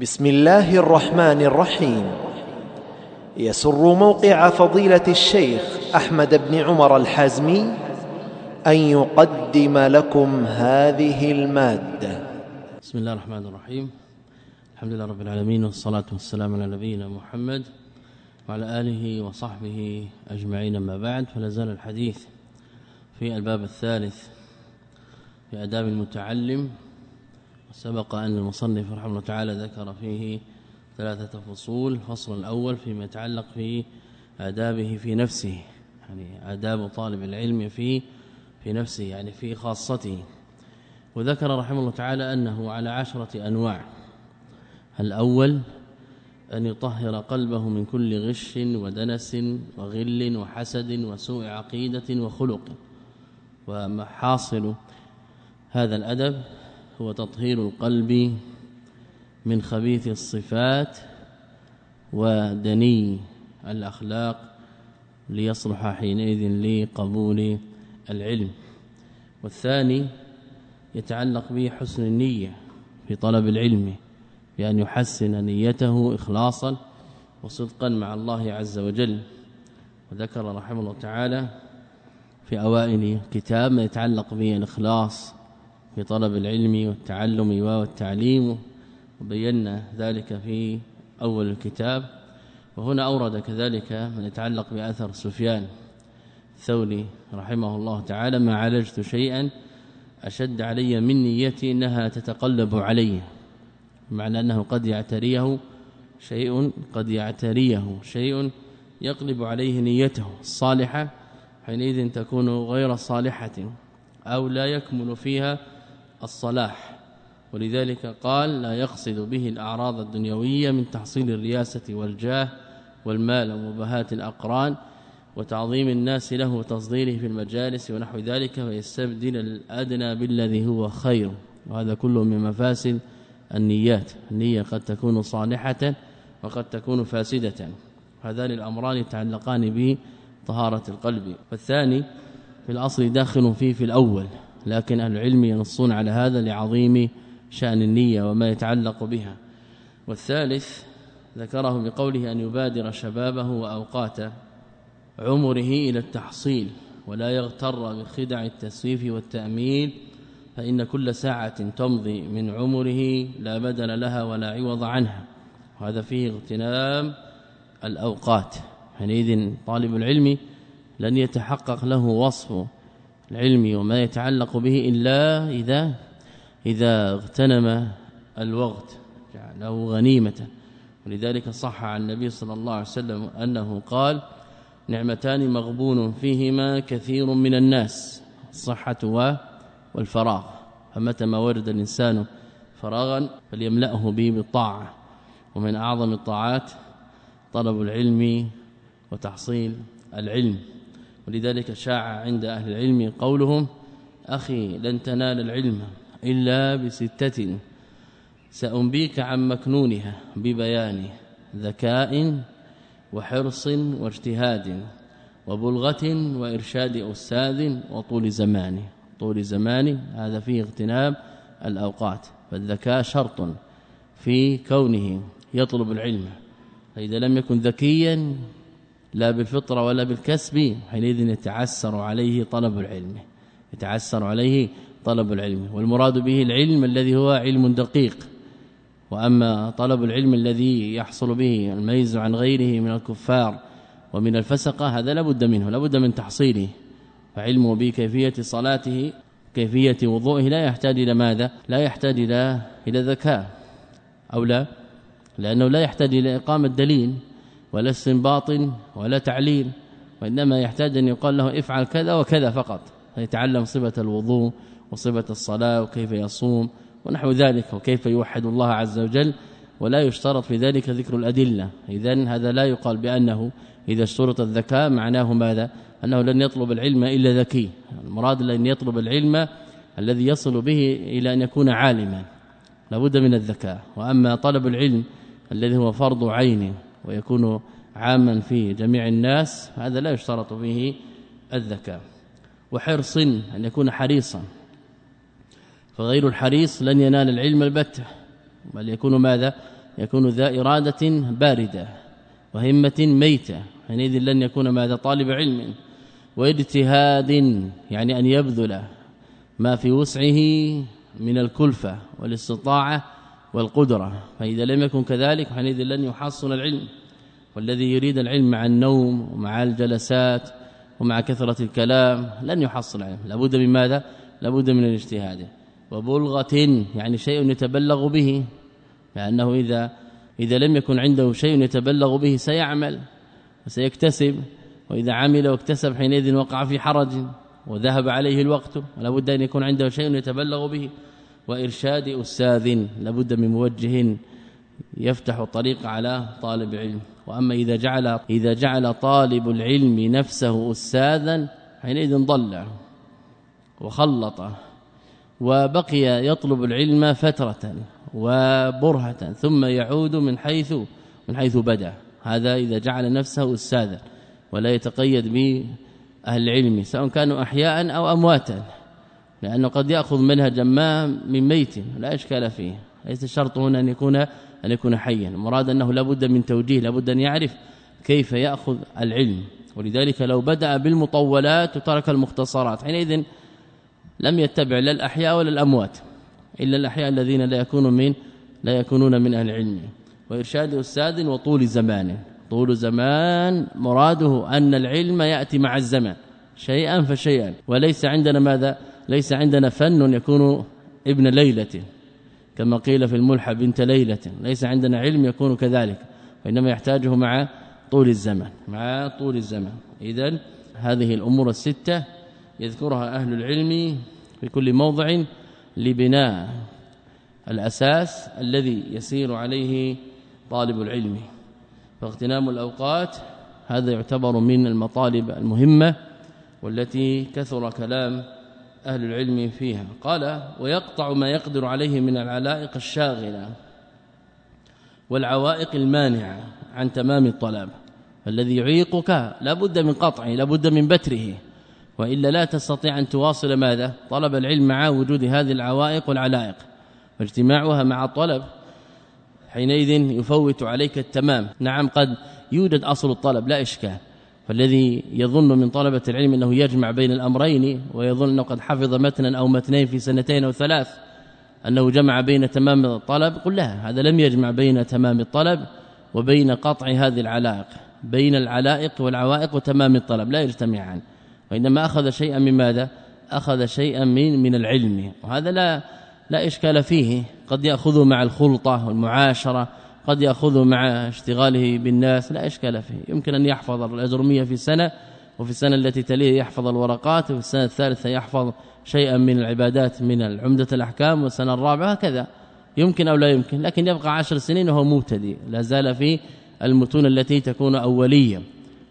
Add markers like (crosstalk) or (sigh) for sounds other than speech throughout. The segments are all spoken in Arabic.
بسم الله الرحمن الرحيم يسر موقع فضيله الشيخ احمد بن عمر الحازمي ان يقدم لكم هذه الماده بسم الله الرحمن الرحيم الحمد لله رب العالمين والصلاه والسلام على نبينا محمد وعلى اله وصحبه اجمعين ما بعد فلا زال الحديث في الباب الثالث في آداب المتعلم سبق أن المصنف رحمه الله تعالى ذكر فيه ثلاثة فصول. فصل الأول فيما يتعلق في آدابه في نفسه يعني آداب طالب العلم في في نفسه يعني في خاصته. وذكر رحمه الله تعالى أنه على عشرة أنواع. الأول أن يطهر قلبه من كل غش ودنس وغل وحسد وسوء عقيدة وخلق. ومحاصل هذا الأدب هو تطهير القلب من خبيث الصفات ودني الأخلاق ليصلح حينئذ لقبول العلم. والثاني يتعلق به حسن النية في طلب العلم بأن يحسن نيته إخلاصا وصدقا مع الله عز وجل. وذكر رحمه الله تعالى في أوائل كتاب ما يتعلق به الإخلاص في طلب العلم والتعلم والتعليم وبينا ذلك في أول الكتاب. وهنا أورد كذلك من يتعلق بأثر سفيان الثوري رحمه الله تعالى ما عالجت شيئا أشد علي من نيتي إنها تتقلب علي. معنى أنه قد يعتريه شيء قد يعتريه شيء يقلب عليه نيته الصالحة حينئذ تكون غير صالحة أو لا يكمل فيها الصلاح. ولذلك قال لا يقصد به الأعراض الدنيوية من تحصيل الرياسة والجاه والمال ومباهات الأقران وتعظيم الناس له وتصديره في المجالس ونحو ذلك ويستبدل الأدنى بالذي هو خير. وهذا كله من مفاسد النيات. النية قد تكون صالحة وقد تكون فاسدة. هذان الأمران يتعلقان به طهارة القلب. والثاني في الأصل داخل فيه في الأول. لكن أهل العلم ينصون على هذا لعظيم شأن النية وما يتعلق بها. والثالث ذكره بقوله أن يبادر شبابه وأوقات عمره إلى التحصيل ولا يغتر بخدع التسويف والتأميل فإن كل ساعة تمضي من عمره لا بدل لها ولا عوض عنها. وهذا فيه اغتنام الأوقات. حينئذ طالب العلم لن يتحقق له وصف العلم وما يتعلق به إلا إذا إذا اغتنم الوقت جعله غنيمة. ولذلك صح عن النبي صلى الله عليه وسلم أنه قال نعمتان مغبون فيهما كثير من الناس الصحة والفراغ. فمتى ما ورد الإنسان فراغا فليملأه به بالطاعة. ومن أعظم الطاعات طلب العلم وتحصيل العلم. ولذلك شاع عند أهل العلم قولهم أخي لن تنال العلم إلا بستة. سأنبيك عن مكنونها ببيان ذكاء وحرص واجتهاد وبلغة وإرشاد أستاذ وطول زمان. طول زمان هذا فيه اغتنام الأوقات فالذكاء شرط في كونه يطلب العلم. فإذا لم يكن ذكيا لا بالفطرة ولا بالكسب حينئذ يتعسر عليه طلب العلم يتعسر عليه طلب العلم والمراد به العلم الذي هو علم دقيق. وأما طلب العلم الذي يحصل به الميز عن غيره من الكفار ومن الفسقة هذا لا بد منه لا بد من تحصيله. فعلمه بكيفية صلاته كيفية وضوءه لا يحتاج إلى ماذا؟ لا يحتاج إلى إلى ذكاء أو لا؟ لأنه لا يحتاج إلى إقامة دليل. ولا استنباط ولا تعليل وإنما يحتاج أن يقال له افعل كذا وكذا فقط يتعلم صفة الوضوء وصفة الصلاة وكيف يصوم ونحو ذلك وكيف يوحد الله عز وجل ولا يشترط في ذلك ذكر الأدلة. اذا هذا لا يقال بأنه إذا اشترط الذكاء معناه ماذا؟ أنه لن يطلب العلم إلا ذكي. المراد لن يطلب العلم الذي يصل به إلى أن يكون عالما لابد من الذكاء. وأما طلب العلم الذي هو فرض عين ويكون عاما في جميع الناس هذا لا يشترط به الذكاء. وحرص أن يكون حريصا. فغير الحريص لن ينال العلم البتة بل يكون ماذا؟ يكون ذا إرادة باردة وهمة ميتة. حينئذ لن يكون ماذا؟ طالب علم. واجتهاد يعني أن يبذل ما في وسعه من الكلفة والاستطاعة والقدرة فإذا لم يكن كذلك حينئذ لن يحصل العلم. والذي يريد العلم مع النوم ومع الجلسات ومع كثرة الكلام لن يحصل العلم. لابد من ماذا؟ لابد من الاجتهاد. وبلغة يعني شيء يتبلغ به لأنه إذا إذا لم يكن عنده شيء يتبلغ به سيعمل وسيكتسب وإذا عمل واكتسب حينئذ وقع في حرج وذهب عليه الوقت ولا بد أن يكون عنده شيء يتبلغ به. وإرشاد أستاذ لابد من موجه يفتح الطريق على طالب علم. وأما إذا جعل إذا جعل طالب العلم نفسه استاذا حينئذ ضل وخلط وبقي يطلب العلم فترة وبرهة ثم يعود من حيث من حيث بدأ. هذا إذا جعل نفسه استاذا ولا يتقيد أهل العلم سواء كانوا احياء أو امواتا. لأنه قد يأخذ منهجا ما من ميت لا إشكال فيه. ليس الشرط هنا أن يكون أن يكون حيا. المراد أنه لابد من توجيه لابد أن يعرف كيف يأخذ العلم. ولذلك لو بدأ بالمطولات وترك المختصرات. حينئذ لم يتبع لا الأحياء ولا الأموات إلا الأحياء الذين لا يكونوا من لا يكونون من أهل العلم. وإرشاد أستاذ وطول زمان. طول زمان مراده أن العلم يأتي مع الزمان. شيئا فشيئا. وليس عندنا ماذا؟ ليس عندنا فن يكون ابن ليلة كما قيل في الملحى بنت ليلة. ليس عندنا علم يكون كذلك وإنما يحتاجه مع طول الزمن مع طول الزمن. اذا هذه الأمور الستة يذكرها أهل العلم في كل موضع لبناء الأساس الذي يسير عليه طالب العلم. فاغتنام الأوقات هذا يعتبر من المطالب المهمة والتي كثر كلام أهل العلم فيها. قال ويقطع ما يقدر عليه من العلائق الشاغلة والعوائق المانعة عن تمام الطلب. الذي يعيقك لابد من قطعه لابد من بتره. وإلا لا تستطيع أن تواصل ماذا؟ طلب العلم مع وجود هذه العوائق والعلائق. واجتماعها مع الطلب حينئذ يفوت عليك التمام. نعم قد يوجد أصل الطلب لا إشكال. فالذي يظن من طلبة العلم أنه يجمع بين الأمرين ويظن أنه قد حفظ متنا أو متنين في سنتين أو ثلاث أنه جمع بين تمام الطلب قل لا هذا لم يجمع بين تمام الطلب وبين قطع هذه العلائق بين العلائق والعوائق وتمام الطلب لا يجتمعان وإنما أخذ شيئا من ماذا؟ أخذ شيئا من من العلم وهذا لا لا إشكال فيه قد ياخذه مع الخلطة والمعاشرة قد ياخذه مع اشتغاله بالناس لا إشكال فيه. يمكن أن يحفظ الاجرميه في سنه وفي السنة التي تليه يحفظ الورقات وفي السنة الثالثة يحفظ شيئا من العبادات من العمده الأحكام والسنة الرابعة هكذا يمكن أو لا يمكن لكن يبقى عشر سنين وهو مبتدئ. لا زال في المتون التي تكون أولية.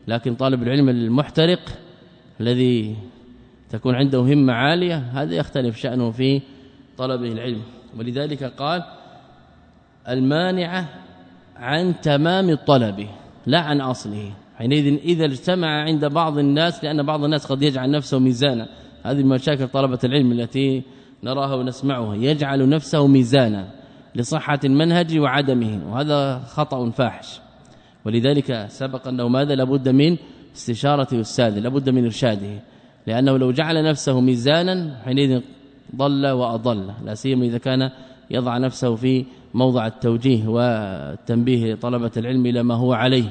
لكن طالب العلم المحترق الذي تكون عنده همة عالية هذا يختلف شأنه في طلبه العلم. ولذلك قال المانعة عن تمام الطلب لا عن أصله. حينئذ إذا اجتمع عند بعض الناس لأن بعض الناس قد يجعل نفسه ميزانا. هذه مشاكل طلبة العلم التي نراها ونسمعها. يجعل نفسه ميزانا لصحة المنهج وعدمه وهذا خطأ فاحش. ولذلك سبق أنه ماذا لابد من استشارة أستاذه لابد من إرشاده. لأنه لو جعل نفسه ميزانا حينئذ ضل وأضل. لا سيما إذا كان يضع نفسه في موضع التوجيه والتنبيه طلبه العلم إلى ما هو عليه.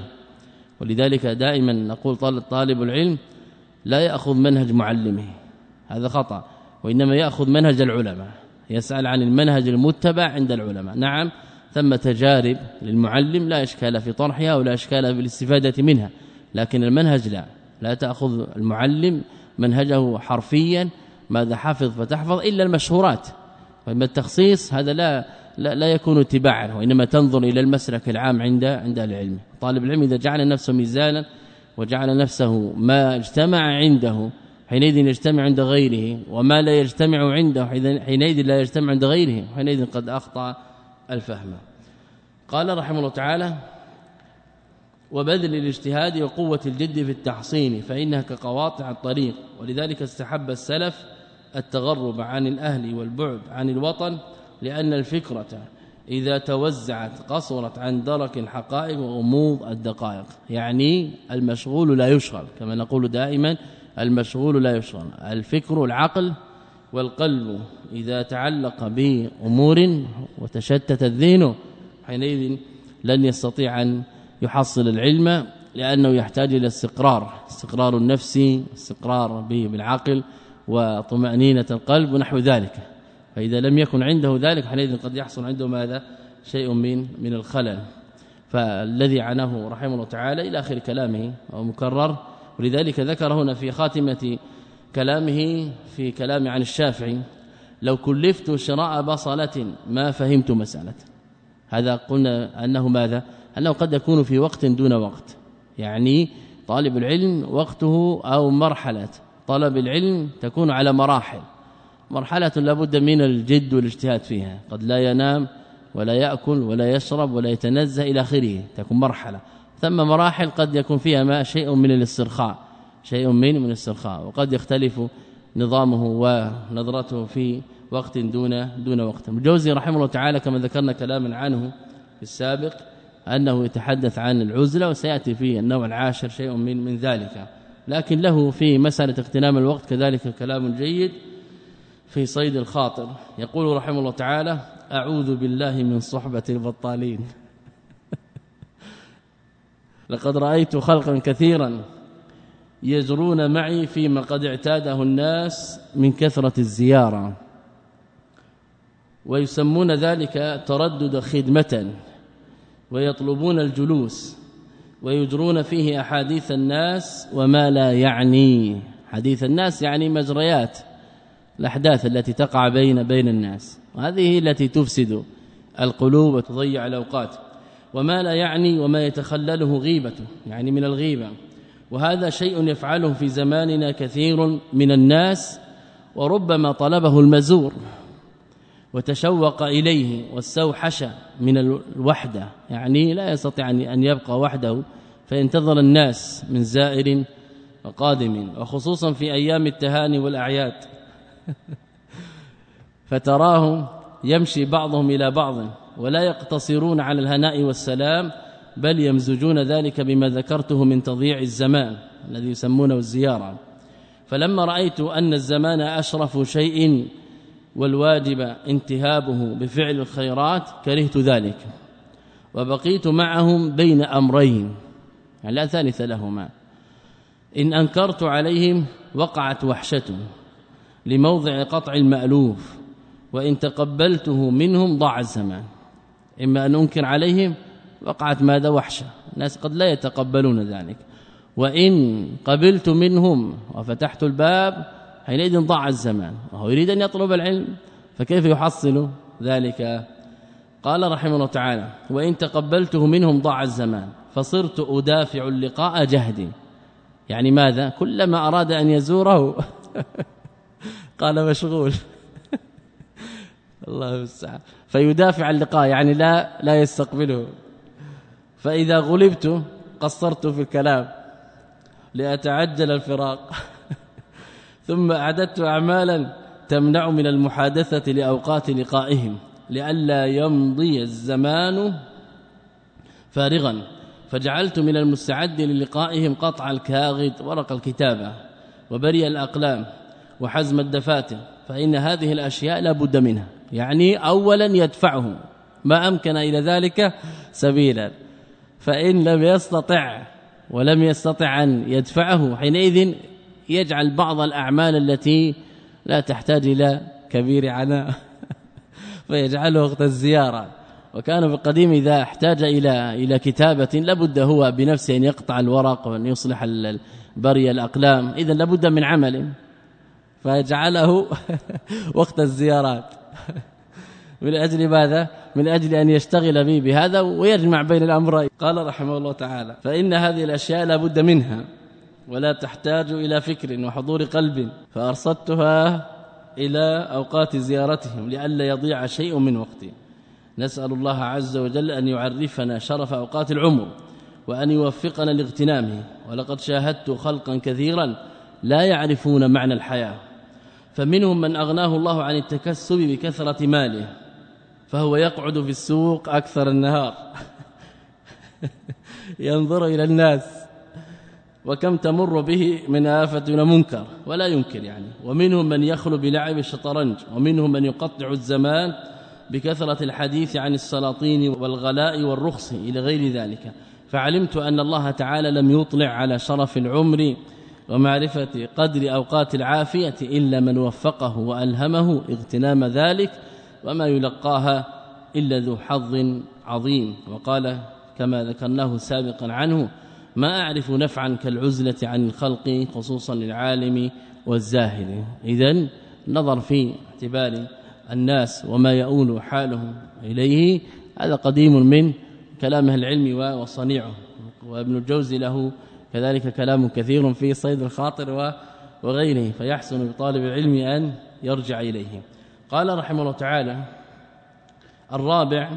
ولذلك دائما نقول طالب العلم لا يأخذ منهج معلمه. هذا خطأ. وإنما يأخذ منهج العلماء. يسأل عن المنهج المتبع عند العلماء. نعم ثم تجارب للمعلم لا إشكال في طرحها ولا إشكال في الاستفادة منها. لكن المنهج لا. لا تأخذ المعلم منهجه حرفيا ماذا حفظ فتحفظ إلا المشهورات. واما التخصيص هذا لا لا, لا يكون اتباعا وإنما تنظر إلى المسلك العام عند عند العلم. طالب العلم إذا جعل نفسه ميزانا وجعل نفسه ما اجتمع عنده حينئذ يجتمع عند غيره وما لا يجتمع عنده حينئذ لا يجتمع عند غيره حينئذ قد أخطأ الفهم. قال رحمه الله تعالى وبذل الاجتهاد وقوة الجد في التحصين فإنها كقواطع الطريق ولذلك استحب السلف التغرب عن الأهل والبعد عن الوطن لأن الفكرة إذا توزعت قصرت عن درك الحقائق وغموض الدقائق يعني المشغول لا يشغل كما نقول دائما المشغول لا يشغل. الفكر العقل والقلب إذا تعلق بأمور وتشتت الذهن حينئذ لن يستطيع أن يحصل العلم لأنه يحتاج إلى استقرار استقرار النفس استقرار بالعقل وطمأنينة القلب ونحو ذلك. فإذا لم يكن عنده ذلك حينئذ قد يحصل عنده ماذا؟ شيء من من الخلل. فالذي عناه رحمه الله تعالى إلى آخر كلامه ومكرر ولذلك ذكر هنا في خاتمة كلامه في كلام عن الشافعي لو كلفت شراء بصلة ما فهمت مسألة. هذا قلنا أنه ماذا؟ أنه قد يكون في وقت دون وقت. يعني طالب العلم وقته أو مرحلة. طلب العلم تكون على مراحل. مرحلة لابد من الجد والاجتهاد فيها. قد لا ينام ولا يأكل ولا يشرب ولا يتنزه إلى آخره. تكون مرحلة. ثم مراحل قد يكون فيها ما شيء من الاسترخاء. شيء من من الاسترخاء. وقد يختلف نظامه ونظرته في وقت دون دون وقت. الجوزي رحمه الله تعالى كما ذكرنا كلاما عنه في السابق أنه يتحدث عن العزلة وسيأتي في النوع العاشر شيء من من ذلك. لكن له في مسألة اغتنام الوقت كذلك كلام جيد. في صيد الخاطر. يقول رحمه الله تعالى أعوذ بالله من صحبة البطالين. (laughs) لقد رأيت خلقا كثيرا يجرون معي فيما قد اعتاده الناس من كثرة الزيارة. ويسمون ذلك تردد خدمة ويطلبون الجلوس ويجرون فيه أحاديث الناس وما لا يعني. حديث الناس يعني مجريات. الأحداث التي تقع بين بين الناس. وهذه التي تفسد القلوب وتضيع الأوقات. وما لا يعني وما يتخلله غيبته يعني من الغيبة. وهذا شيء يفعله في زماننا كثير من الناس وربما طلبه المزور وتشوق إليه واستوحش من الوحدة. يعني لا يستطيع أن يبقى وحده فينتظر الناس من زائر وقادم. وخصوصا في أيام التهاني والأعياد. (laughs) فتراهم يمشي بعضهم إلى بعض ولا يقتصرون على الهناء والسلام بل يمزجون ذلك بما ذكرته من تضييع الزمان الذي يسمونه الزيارة. فلما رأيت أن الزمان أشرف شيء والواجب انتهابه بفعل الخيرات كرهت ذلك. وبقيت معهم بين أمرين. يعني لا ثالث لهما. إن أنكرت عليهم وقعت وحشته لموضع قطع المألوف وإن تقبلته منهم ضاع الزمان. إما أن أنكر عليهم وقعت ماذا وحشة. الناس قد لا يتقبلون ذلك. وإن قبلت منهم وفتحت الباب حينئذ ضاع الزمان. وهو يريد أن يطلب العلم فكيف يحصل ذلك؟ قال رحمه الله تعالى وإن تقبلته منهم ضاع الزمان فصرت أدافع اللقاء جهدي يعني ماذا؟ كلما أراد أن يزوره (laughs) قال مشغول. (laughs) الله المستعان فيدافع اللقاء يعني لا لا يستقبله. فإذا غلبت قصرت في الكلام لأتعجل الفراق. (laughs) ثم أعددت اعمالا تمنع من المحادثة لأوقات لقائهم لئلا يمضي الزمان فارغا. فجعلت من المستعد للقائهم قطع الكاغد ورق الكتابة وبري الأقلام. وحزم الدفاتر فإن هذه الأشياء لا بد منها. يعني اولا يدفعه ما أمكن إلى ذلك سبيلا. فإن لم يستطع ولم يستطع أن يدفعه حينئذ يجعل بعض الأعمال التي لا تحتاج إلى كبير عناء. (laughs) فيجعله وقت الزيارة. وكان في القديم إذا احتاج إلى إلى كتابة لابد هو بنفسه أن يقطع الورق وأن يصلح بري الأقلام. إذا لابد من عمل. فيجعله (laughs) وقت الزيارات. من أجل ماذا؟ من أجل أن يشتغل به بهذا ويجمع بين الأمرين قال رحمه الله تعالى فإن هذه الأشياء لابد منها ولا تحتاج إلى فكر وحضور قلب. فأرصدتها إلى أوقات زيارتهم لئلا يضيع شيء من وقتي. نسأل الله عز وجل أن يعرفنا شرف أوقات العمر وأن يوفقنا لاغتنامه. ولقد شاهدت خلقا كثيرا لا يعرفون معنى الحياة. فمنهم من أغناه الله عن التكسب بكثرة ماله فهو يقعد في السوق أكثر النهار. (laughs) ينظر إلى الناس وكم تمر به من آفة ومنكر ولا ينكر يعني. ومنهم من يخلو بلعب الشطرنج ومنهم من يقطع الزمان بكثرة الحديث عن السلاطين والغلاء والرخص إلى غير ذلك. فعلمت أن الله تعالى لم يطلع على شرف العمر ومعرفة قدر أوقات العافية إلا من وفقه وألهمه اغتنام ذلك وما يلقاها إلا ذو حظ عظيم. وقال كما ذكرناه سابقا عنه ما أعرف نفعا كالعزلة عن الخلق خصوصا للعالم والزاهد. إذا نظر في اعتبار الناس وما يؤول حالهم إليه. هذا قديم من كلام العلم وصنيعه وابن الجوزي له كذلك كلام كثير في صيد الخاطر وغيره فيحسن بطالب العلم أن يرجع إليه. قال رحمه الله تعالى الرابع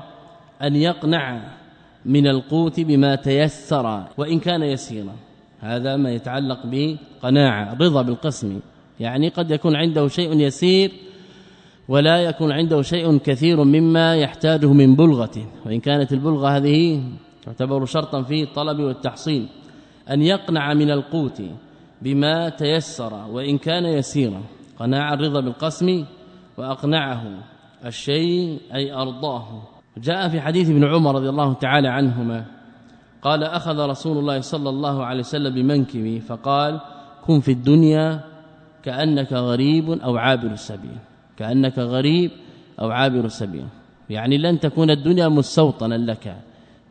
أن يقنع من القوت بما تيسر وإن كان يسيرا. هذا ما يتعلق بقناعه رضا بالقسم. يعني قد يكون عنده شيء يسير ولا يكون عنده شيء كثير مما يحتاجه من بلغة وإن كانت البلغة هذه تعتبر شرطا في الطلب والتحصيل. أن يقنع من القوت بما تيسر وإن كان يسيرا. قناع الرضا بالقسم وأقنعه الشيء أي أرضاه. جاء في حديث ابن عمر رضي الله تعالى عنهما قال أخذ رسول الله صلى الله عليه وسلم بمنكبي فقال كن في الدنيا كأنك غريب أو عابر السبيل. كأنك غريب أو عابر سبيل يعني لن تكون الدنيا مستوطنا لك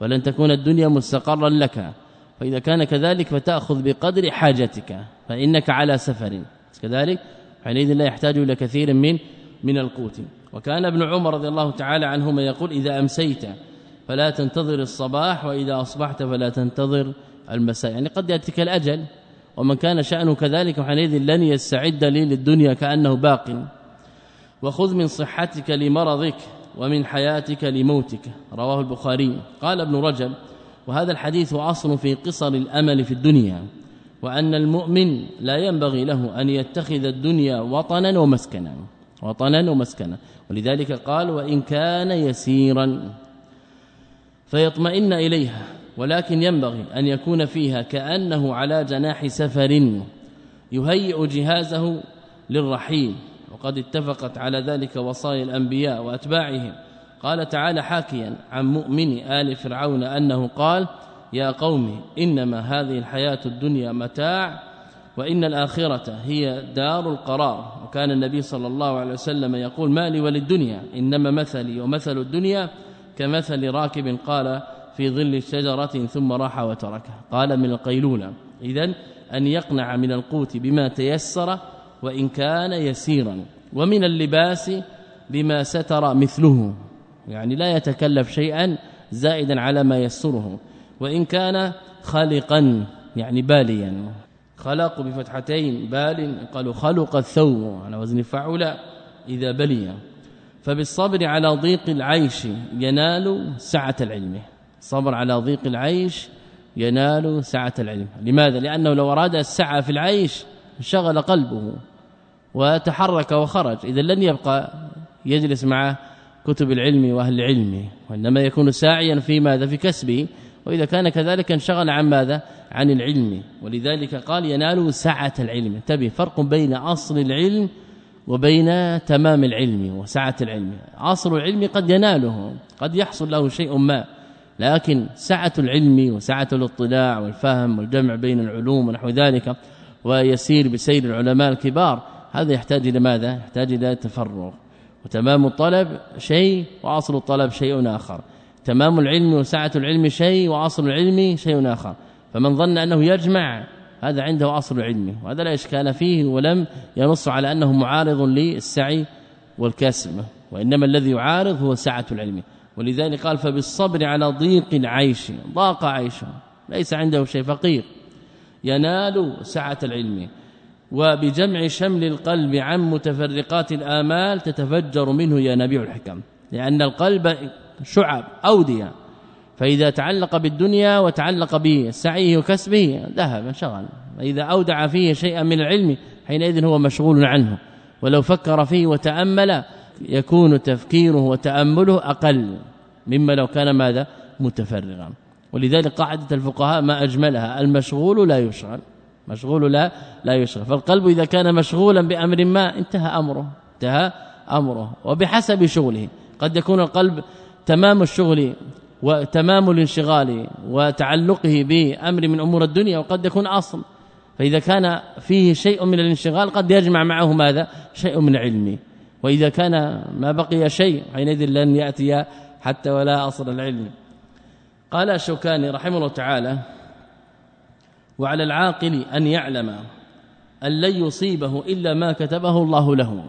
ولن تكون الدنيا مستقرا لك. فإذا كان كذلك فتأخذ بقدر حاجتك فإنك على سفر. كذلك حينئذ لا يحتاج إلى كثير من من القوت. وكان ابن عمر رضي الله تعالى عنهما يقول إذا أمسيت فلا تنتظر الصباح وإذا أصبحت فلا تنتظر المساء. يعني قد يأتيك الأجل ومن كان شأنه كذلك حينئذ لن يستعد لي للدنيا كأنه باق. وخذ من صحتك لمرضك ومن حياتك لموتك. رواه البخاري. قال ابن رجب وهذا الحديث أصل في قصر الأمل في الدنيا وأن المؤمن لا ينبغي له أن يتخذ الدنيا وطنا ومسكنا وطنا ومسكنا. ولذلك قال وإن كان يسيرا فيطمئن إليها ولكن ينبغي أن يكون فيها كأنه على جناح سفر يهيئ جهازه للرحيل. وقد اتفقت على ذلك وصايا الأنبياء وأتباعهم. قال تعالى حاكيا عن مؤمن آل فرعون أنه قال يا قوم إنما هذه الحياة الدنيا متاع وإن الآخرة هي دار القرار. وكان النبي صلى الله عليه وسلم يقول ما لي وللدنيا إنما مثلي ومثل الدنيا كمثل راكب قال في ظل شجرة ثم راح وتركها. قال من القيلولة إذا أن يقنع من القوت بما تيسر وإن كان يسيرا ومن اللباس بما ستر مثله. يعني لا يتكلف شيئا زائدا على ما يسره وإن كان خالقا يعني باليا. خلق بفتحتين بال قالوا خلق الثوب. على وزن فعل إذا بلي. فبالصبر على ضيق العيش ينال سعة العلم. صبر على ضيق العيش ينال سعة العلم. لماذا؟ لأنه لو أراد السعة في العيش انشغل قلبه وتحرك وخرج. إذا لن يبقى يجلس مع كتب العلم وأهل العلم وإنما يكون ساعيا في ماذا؟ في كسبه وإذا كان كذلك انشغل عن ماذا؟ عن العلم. ولذلك قال ينال سعة العلم. انتبه فرق بين أصل العلم وبين تمام العلم وسعة العلم. أصل العلم قد يناله قد يحصل له شيء ما. لكن سعة العلم وسعة الاطلاع والفهم والجمع بين العلوم ونحو ذلك ويسير بسير العلماء الكبار هذا يحتاج إلى ماذا؟ يحتاج إلى تفرغ. وتمام الطلب شيء وأصل الطلب شيء آخر. تمام العلم وسعة العلم شيء وأصل العلم شيء آخر. فمن ظن أنه يجمع هذا عنده أصل العلم وهذا لا إشكال فيه ولم ينص على أنه معارض للسعي والكسب وإنما الذي يعارض هو سعة العلم. ولذلك قال فبالصبر على ضيق العيش ضاق عيشه ليس عنده شيء فقير. ينال سعة العلم. وبجمع شمل القلب عن متفرقات الآمال تتفجر منه ينابيع الحكم لأن القلب شعب أودية. فإذا تعلق بالدنيا وتعلق بسعيه وكسبه ذهب انشغل إذا أودع فيه شيئا من العلم حينئذ هو مشغول عنه. ولو فكر فيه وتأمل يكون تفكيره وتأمله أقل. مما لو كان ماذا؟ متفرغا. ولذلك قاعدة الفقهاء ما أجملها المشغول لا يشغل. مشغول لا لا يشغل فالقلب إذا كان مشغولا بأمر ما انتهى أمره انتهى أمره. وبحسب شغله. قد يكون القلب تمام الشغل وتمام الانشغال وتعلقه بأمر من أمور الدنيا وقد يكون أصل. فإذا كان فيه شيء من الانشغال قد يجمع معه ماذا؟ شيء من علمه وإذا كان ما بقي شيء حينئذ لن يأتي حتى ولا أصل العلم. قال الشوكاني رحمه الله تعالى وعلى العاقل أن يعلم أن لن يصيبه إلا ما كتبه الله له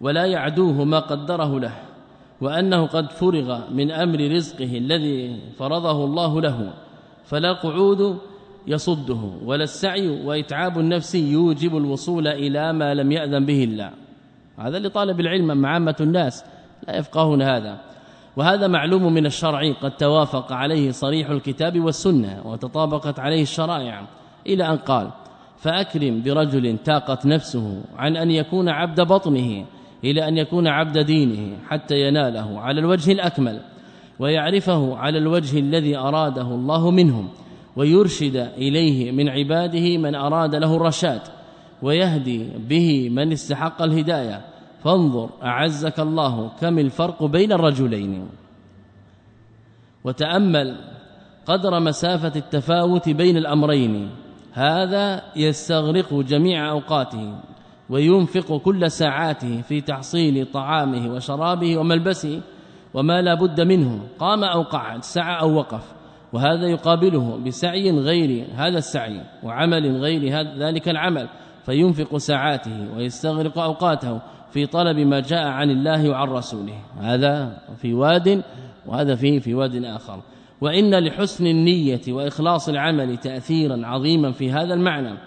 ولا يعدوه ما قدره له وأنه قد فرغ من أمر رزقه الذي فرضه الله له فلا قعود يصده ولا السعي وإتعاب النفس يوجب الوصول إلى ما لم يأذن به الله. هذا لطالب العلم عامة الناس لا يفقهون هذا. وهذا معلوم من الشرع قد توافق عليه صريح الكتاب والسنة وتطابقت عليه الشرائع إلى أن قال فأكرم برجل تاقت نفسه عن أن يكون عبد بطنه إلى أن يكون عبد دينه حتى يناله على الوجه الأكمل ويعرفه على الوجه الذي أراده الله منهم ويرشد إليه من عباده من أراد له الرشاد ويهدي به من استحق الهداية فانظر أعزك الله كم الفرق بين الرجلين. وتأمل قدر مسافة التفاوت بين الأمرين. هذا يستغرق جميع أوقاته وينفق كل ساعاته في تحصيل طعامه وشرابه وملبسه وما لا بد منه. قام أو قعد سعى أو وقف. وهذا يقابله بسعي غير هذا السعي وعمل غير ذلك العمل. فينفق ساعاته ويستغرق أوقاته في طلب ما جاء عن الله وعن رسوله. هذا في واد وهذا فيه في واد آخر. وإن لحسن النية وإخلاص العمل تأثيرا عظيما في هذا المعنى.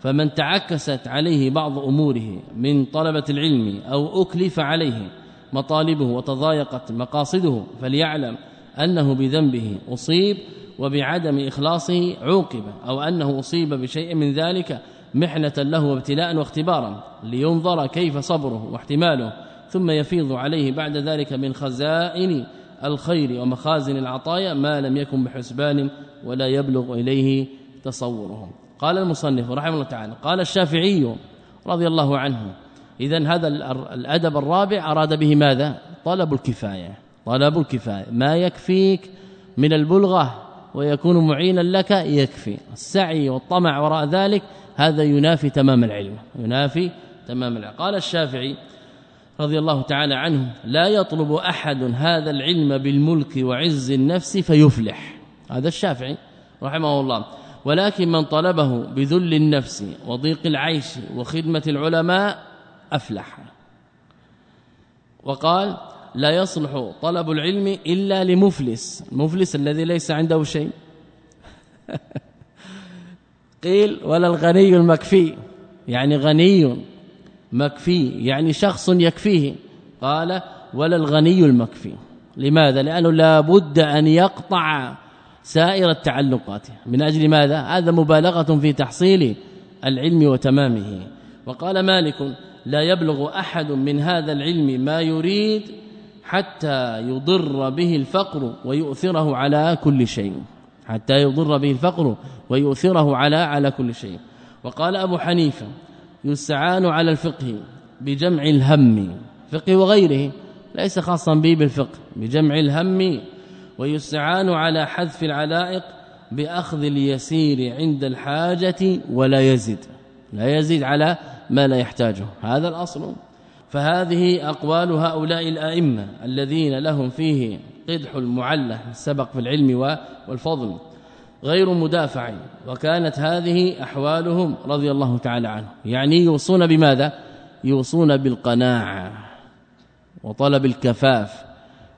فمن تعكست عليه بعض أموره من طلبة العلم أو أكلف عليه مطالبه وتضايقت مقاصده فليعلم أنه بذنبه أصيب وبعدم إخلاصه عوقب أو أنه أصيب بشيء من ذلك محنة له وابتلاء واختبارا لينظر كيف صبره واحتماله ثم يفيض عليه بعد ذلك من خزائن الخير ومخازن العطايا ما لم يكن بحسبان ولا يبلغ إليه تصورهم قال المصنف رحمه الله تعالى قال الشافعي رضي الله عنه اذا هذا الأدب الرابع أراد به ماذا؟ طلب الكفاية طلب الكفاية. ما يكفيك من البلغة ويكون معينا لك يكفي. السعي والطمع وراء ذلك هذا ينافي تمام العلم ينافي تمام العلم. قال الشافعي رضي الله تعالى عنه لا يطلب أحد هذا العلم بالملك وعز النفس فيفلح. هذا الشافعي رحمه الله. ولكن من طلبه بذل النفس وضيق العيش وخدمة العلماء أفلح. وقال لا يصلح طلب العلم إلا لمفلس المفلس الذي ليس عنده شيء. (laughs) قيل ولا الغني المكفي يعني غني مكفي يعني شخص يكفيه. قال ولا الغني المكفي. لماذا؟ لأنه لا بد أن يقطع سائر التعلقات. من أجل ماذا؟ هذا مبالغة في تحصيل العلم وتمامه. وقال مالك لا يبلغ أحد من هذا العلم ما يريد حتى يضر به الفقر ويؤثره على كل شيء. حتى يضر به الفقر ويؤثره على على كل شيء. وقال أبو حنيفة يستعان على الفقه بجمع الهم. فقه وغيره ليس خاصا به بالفقه بجمع الهم. ويستعان على حذف العلائق بأخذ اليسير عند الحاجة ولا يزيد لا يزيد على ما لا يحتاجه. هذا الأصل. فهذه أقوال هؤلاء الأئمة الذين لهم فيه قدح المعلة سبق في العلم والفضل غير مدافع وكانت هذه أحوالهم رضي الله تعالى عنهم. يعني يوصون بماذا؟ يوصون بالقناعة وطلب الكفاف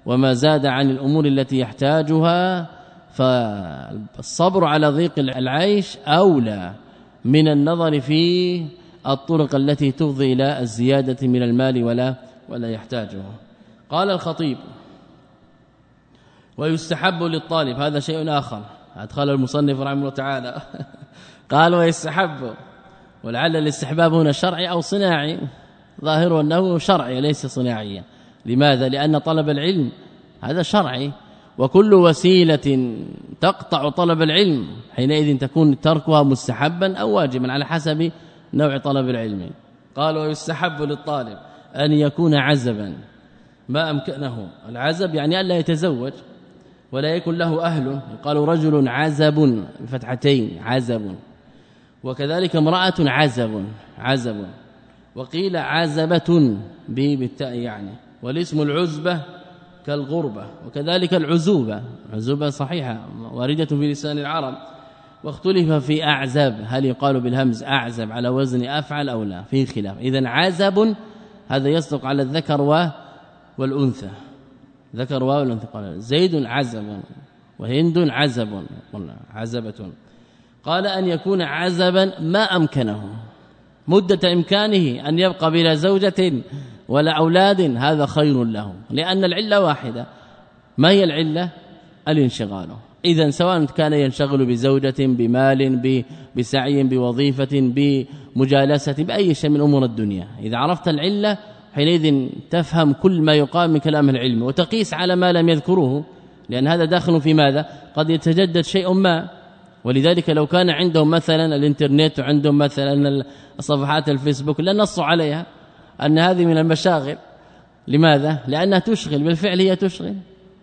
وما زاد عن الأمور التي يحتاجها فالصبر على ضيق العيش أولى من النظر في الطرق التي تفضي إلى الزيادة من المال ولا ولا يحتاجه قال الخطيب ويستحب للطالب هذا شيء آخر. أدخل المصنف رحمه الله تعالى. (laughs) قال ويستحب. ولعل الاستحباب هنا شرعي أو صناعي. ظاهره أنه شرعي ليس صناعيا. لماذا؟ لأن طلب العلم هذا شرعي. وكل وسيلة تقطع طلب العلم حينئذ تكون تركها مستحبا أو واجبا على حسب نوع طلب العلم. قال ويستحب للطالب أن يكون عزبا. ما أمكنه. العزب يعني ألا يتزوج. ولا يكن له أهل. قال رجل عزب بفتحتين عزب. وكذلك امرأة عزب عزب. وقيل عزبة بالتاء يعني. والاسم العزبة كالغربة. وكذلك العزوبة عزوبة صحيحة واردة في لسان العرب. واختلف في أعزب. هل يقال بالهمز أعزب على وزن أفعل أو لا؟ في خلاف. اذا عزب هذا يصدق على الذكر والأنثى. ذكر واو والانثى قال زيد عزب وهند عزب قلنا عزبة. قال أن يكون عزبا ما أمكنه. مدة إمكانه أن يبقى بلا زوجة ولا أولاد هذا خير له. لأن العلة واحدة. ما هي العلة؟ الانشغال. اذا سواء كان ينشغل بزوجة بمال بسعي بوظيفة بمجالسة بأي شيء من أمور الدنيا. إذا عرفت العلة حينئذ تفهم كل ما يقال من كلام العلم وتقيس على ما لم يذكروه لأن هذا داخل في ماذا؟ قد يتجدد شيء ما. ولذلك لو كان عندهم مثلا الإنترنت وعندهم مثلا صفحات الفيسبوك لا نصوا عليها أن هذه من المشاغل. لماذا؟ لأنها تشغل بالفعل هي تشغل.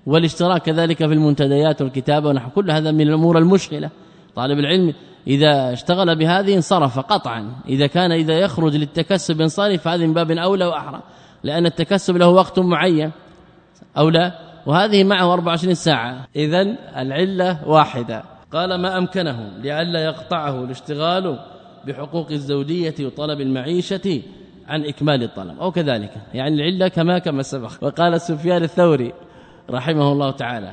والاشتراك كذلك في المنتديات والكتابة ونحو كل هذا من الأمور المشغلة. طالب العلم إذا اشتغل بهذه انصرف قطعا. إذا كان إذا يخرج للتكسب ينصرف فهذه من باب أولى وأحرى لأن التكسب له وقت معين. أو لا وهذه معه 24 ساعة. اذا العلة واحدة. قال ما أمكنه لئلا يقطعه الاشتغال بحقوق الزوجية وطلب المعيشة عن إكمال الطلب. أو كذلك. يعني العلة كما كما سبق. وقال سفيان الثوري رحمه الله تعالى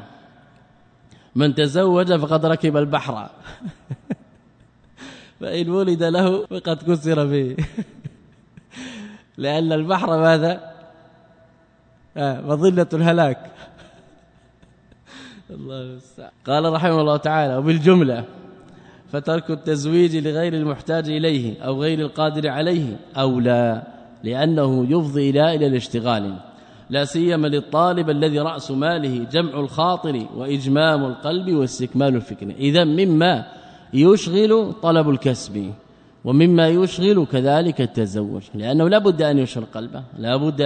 من تزوج فقد ركب البحر. (laughs) فإن ولد له فقد كسر به. لأن البحر ماذا؟ آه مظلة الهلاك. الله قال رحمه الله تعالى وبالجملة فترك التزويج لغير المحتاج إليه أو غير القادر عليه أو لا لأنه يفضي إلى إلى الاشتغال. لا سيما للطالب الذي رأس ماله جمع الخاطر وإجمام القلب واستكمال الفكر. إذا مما يشغل طلب الكسب ومما يشغل كذلك التزوج لأنه لا بد أن يشغل قلبه لا بد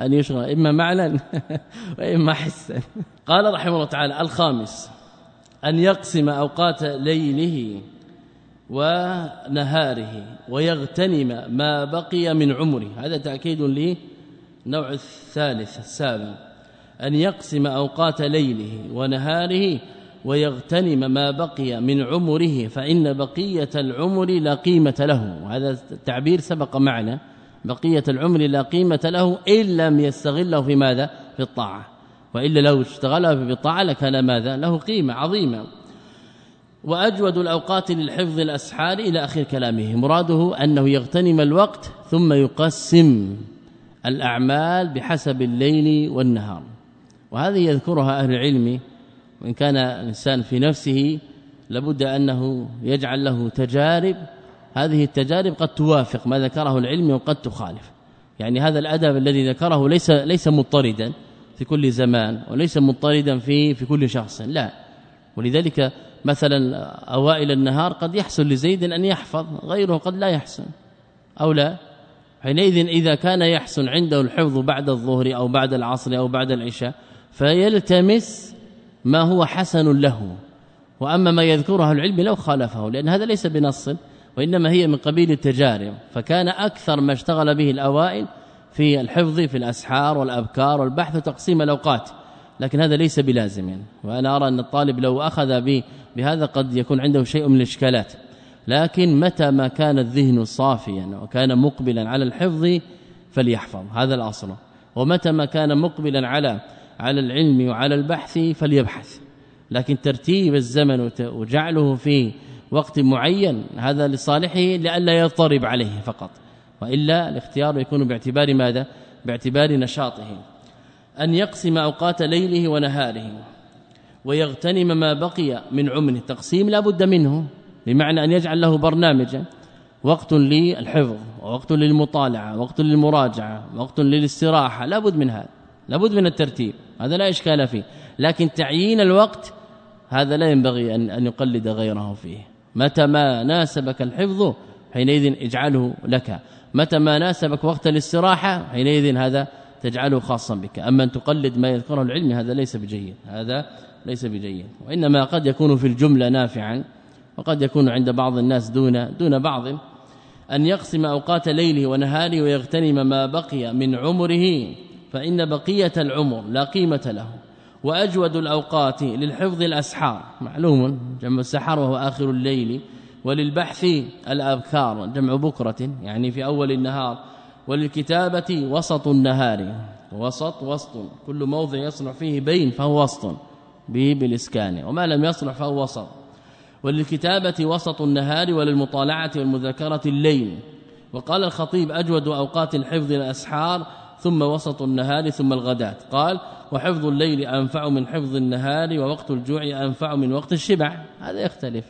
ان يشغل إما معنى (laughs) وإما حسا. قال رحمه الله تعالى الخامس أن يقسم أوقات ليله ونهاره ويغتنم ما بقي من عمره. هذا تأكيد لي نوع الثالث السابع أن يقسم أوقات ليله ونهاره ويغتنم ما بقي من عمره فإن بقية العمر لا قيمة له. هذا التعبير سبق معنا. بقية العمر لا قيمة له إن لم يستغله في ماذا؟ في الطاعة. وإلا لو اشتغلها بالطاعه لكان ماذا؟ له قيمة عظيمة. وأجود الأوقات للحفظ الأسحار إلى آخر كلامه. مراده أنه يغتنم الوقت ثم يقسم الأعمال بحسب الليل والنهار. وهذه يذكرها أهل العلم وإن كان الإنسان في نفسه لابد أنه يجعل له تجارب هذه التجارب قد توافق ما ذكره العلم وقد تخالف. يعني هذا الأدب الذي ذكره ليس ليس مضطردا في كل زمان وليس مضطردا في في كل شخص لا. ولذلك مثلا أوائل النهار قد يحصل لزيد أن يحفظ غيره قد لا يحسن. أو لا؟ حينئذ إذا كان يحسن عنده الحفظ بعد الظهر أو بعد العصر أو بعد العشاء فيلتمس ما هو حسن له. وأما ما يذكره العلم لو خالفه لأن هذا ليس بنص وإنما هي من قبيل التجارب. فكان أكثر ما اشتغل به الأوائل في الحفظ في الأسحار والأبكار والبحث وتقسيم الأوقات. لكن هذا ليس بلازم. وأنا أرى أن الطالب لو أخذ بهذا قد يكون عنده شيء من الإشكالات. لكن متى ما كان الذهن صافيا وكان مقبلا على الحفظ فليحفظ. هذا الأصل. ومتى ما كان مقبلا على على العلم وعلى البحث فليبحث. لكن ترتيب الزمن وجعله في وقت معين هذا لصالحه لئلا يضطرب عليه فقط. وإلا الاختيار يكون باعتبار ماذا؟ باعتبار نشاطه. أن يقسم أوقات ليله ونهاره ويغتنم ما بقي من عمره تقسيم لا بد منه بمعنى أن يجعل له برنامجا وقت للحفظ ووقت للمطالعة وقت للمراجعة وقت للاستراحة لابد من هذا لابد من الترتيب. هذا لا إشكال فيه. لكن تعيين الوقت هذا لا ينبغي ان أن يقلد غيره فيه. متى ما ناسبك الحفظ حينئذ اجعله لك. متى ما ناسبك وقت الاستراحة حينئذ هذا تجعله خاصا بك. أما أن تقلد ما يذكره العلم هذا ليس بجيد. هذا ليس بجيد. وإنما قد يكون في الجملة نافعا. وقد يكون عند بعض الناس دون دون بعض. أن يقسم أوقات ليله ونهاره ويغتنم ما بقي من عمره. فإن بقية العمر لا قيمة له وأجود الأوقات للحفظ الأسحار. معلوم جمع السحر وهو آخر الليل وللبحث الأبكار جمع بكرة يعني في أول النهار وللكتابة وسط النهار. وسط وسط. كل موضع يصلح فيه بين فهو وسط. به بالإسكان. وما لم يصلح فهو وسط. وللكتابة وسط النهار وللمطالعة والمذاكرة الليل. وقال الخطيب أجود أوقات الحفظ الأسحار ثم وسط النهار ثم الغداة. قال وحفظ الليل أنفع من حفظ النهار ووقت الجوع أنفع من وقت الشبع. هذا يختلف.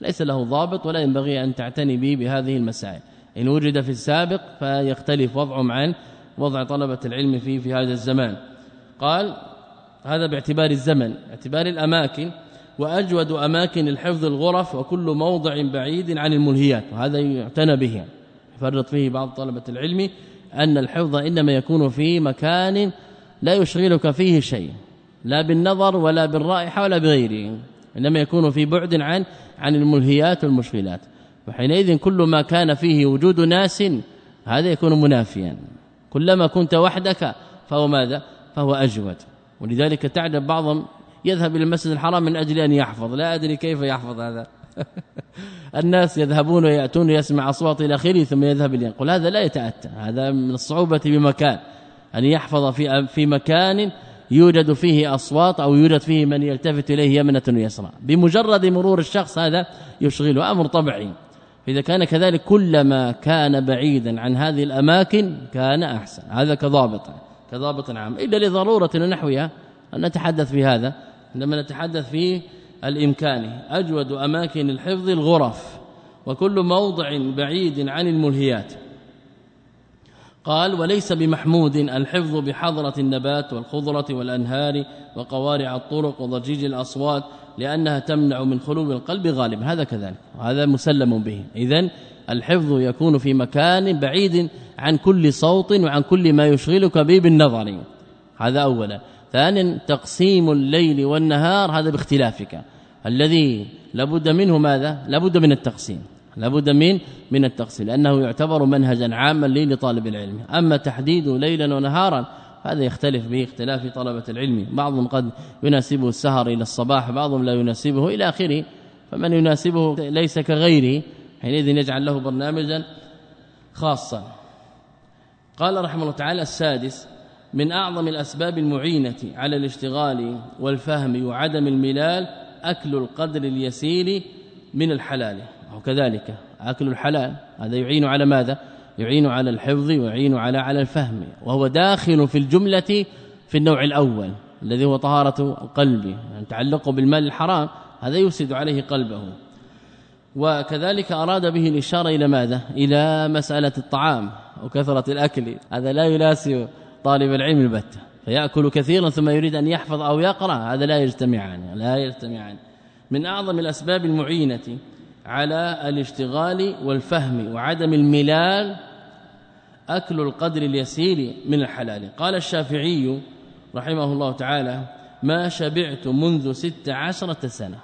ليس له ضابط ولا ينبغي أن تعتني به بهذه المسائل. إن وجد في السابق فيختلف وضعهم عن وضع طلبة العلم فيه في هذا الزمان. قال هذا باعتبار الزمن اعتبار الأماكن وأجود أماكن الحفظ الغرف وكل موضع بعيد عن الملهيات وهذا يعتنى به. يفرط فيه بعض طلبة العلم أن الحفظ إنما يكون في مكان لا يشغلك فيه شيء لا بالنظر ولا بالرائحة ولا بغيره إنما يكون في بعد عن عن الملهيات والمشغلات. وحينئذ كل ما كان فيه وجود ناس هذا يكون منافيا. كلما كنت وحدك فهو ماذا؟ فهو أجود. ولذلك تعجب بعضهم يذهب إلى المسجد الحرام من أجل أن يحفظ. لا أدري كيف يحفظ هذا. (laughs) الناس يذهبون ويأتون يسمع أصوات إلى آخره ثم يذهب لينقل هذا لا يتأتى. هذا من الصعوبة بمكان. أن يحفظ في في مكان يوجد فيه أصوات أو يوجد فيه من يلتفت إليه يمنة ويسرى. بمجرد مرور الشخص هذا يشغله. أمر طبيعي. إذا كان كذلك كلما كان بعيدا عن هذه الأماكن كان أحسن. هذا كضابط. كضابط عام. إلا لضرورة نحوها أن نتحدث في هذا. عندما نتحدث في الإمكان أجود أماكن الحفظ الغرف وكل موضع بعيد عن الملهيات. قال وليس بمحمود الحفظ بحضرة النبات والخضرة والأنهار وقوارع الطرق وضجيج الأصوات لأنها تمنع من خلو القلب غالبا. هذا كذلك وهذا مسلم به. اذا الحفظ يكون في مكان بعيد عن كل صوت وعن كل ما يشغلك به بالنظر. هذا اولا. ثانيا تقسيم الليل والنهار هذا باختلافك. الذي لابد منه ماذا؟ لابد من التقسيم. لابد من من التقسيم لأنه يعتبر منهجا عاما لطالب العلم. أما تحديده ليلا ونهارا هذا يختلف به اختلاف طلبة العلم. بعضهم قد يناسبه السهر إلى الصباح بعضهم لا يناسبه إلى آخره. فمن يناسبه ليس كغيره حينئذ يجعل له برنامجا خاصا. قال رحمه الله تعالى السادس من أعظم الأسباب المعينة على الاشتغال والفهم وعدم الملال أكل القدر اليسير من الحلال. وكذلك أكل الحلال هذا يعين على ماذا؟ يعين على الحفظ ويعين على على الفهم. وهو داخل في الجملة في النوع الأول الذي هو طهارة القلب يعني تعلقه بالمال الحرام هذا يفسد عليه قلبه. وكذلك أراد به الإشارة إلى ماذا؟ إلى مسألة الطعام وكثرة الأكل هذا لا يناسب طالب العلم البتة فيأكل كثيرا ثم يريد أن يحفظ أو يقرأ هذا لا يجتمعان لا يجتمعان. من أعظم الأسباب المعينة على الاشتغال والفهم وعدم الملال أكل القدر اليسير من الحلال. قال الشافعي رحمه الله تعالى ما شبعت منذ ست عشرة سنة.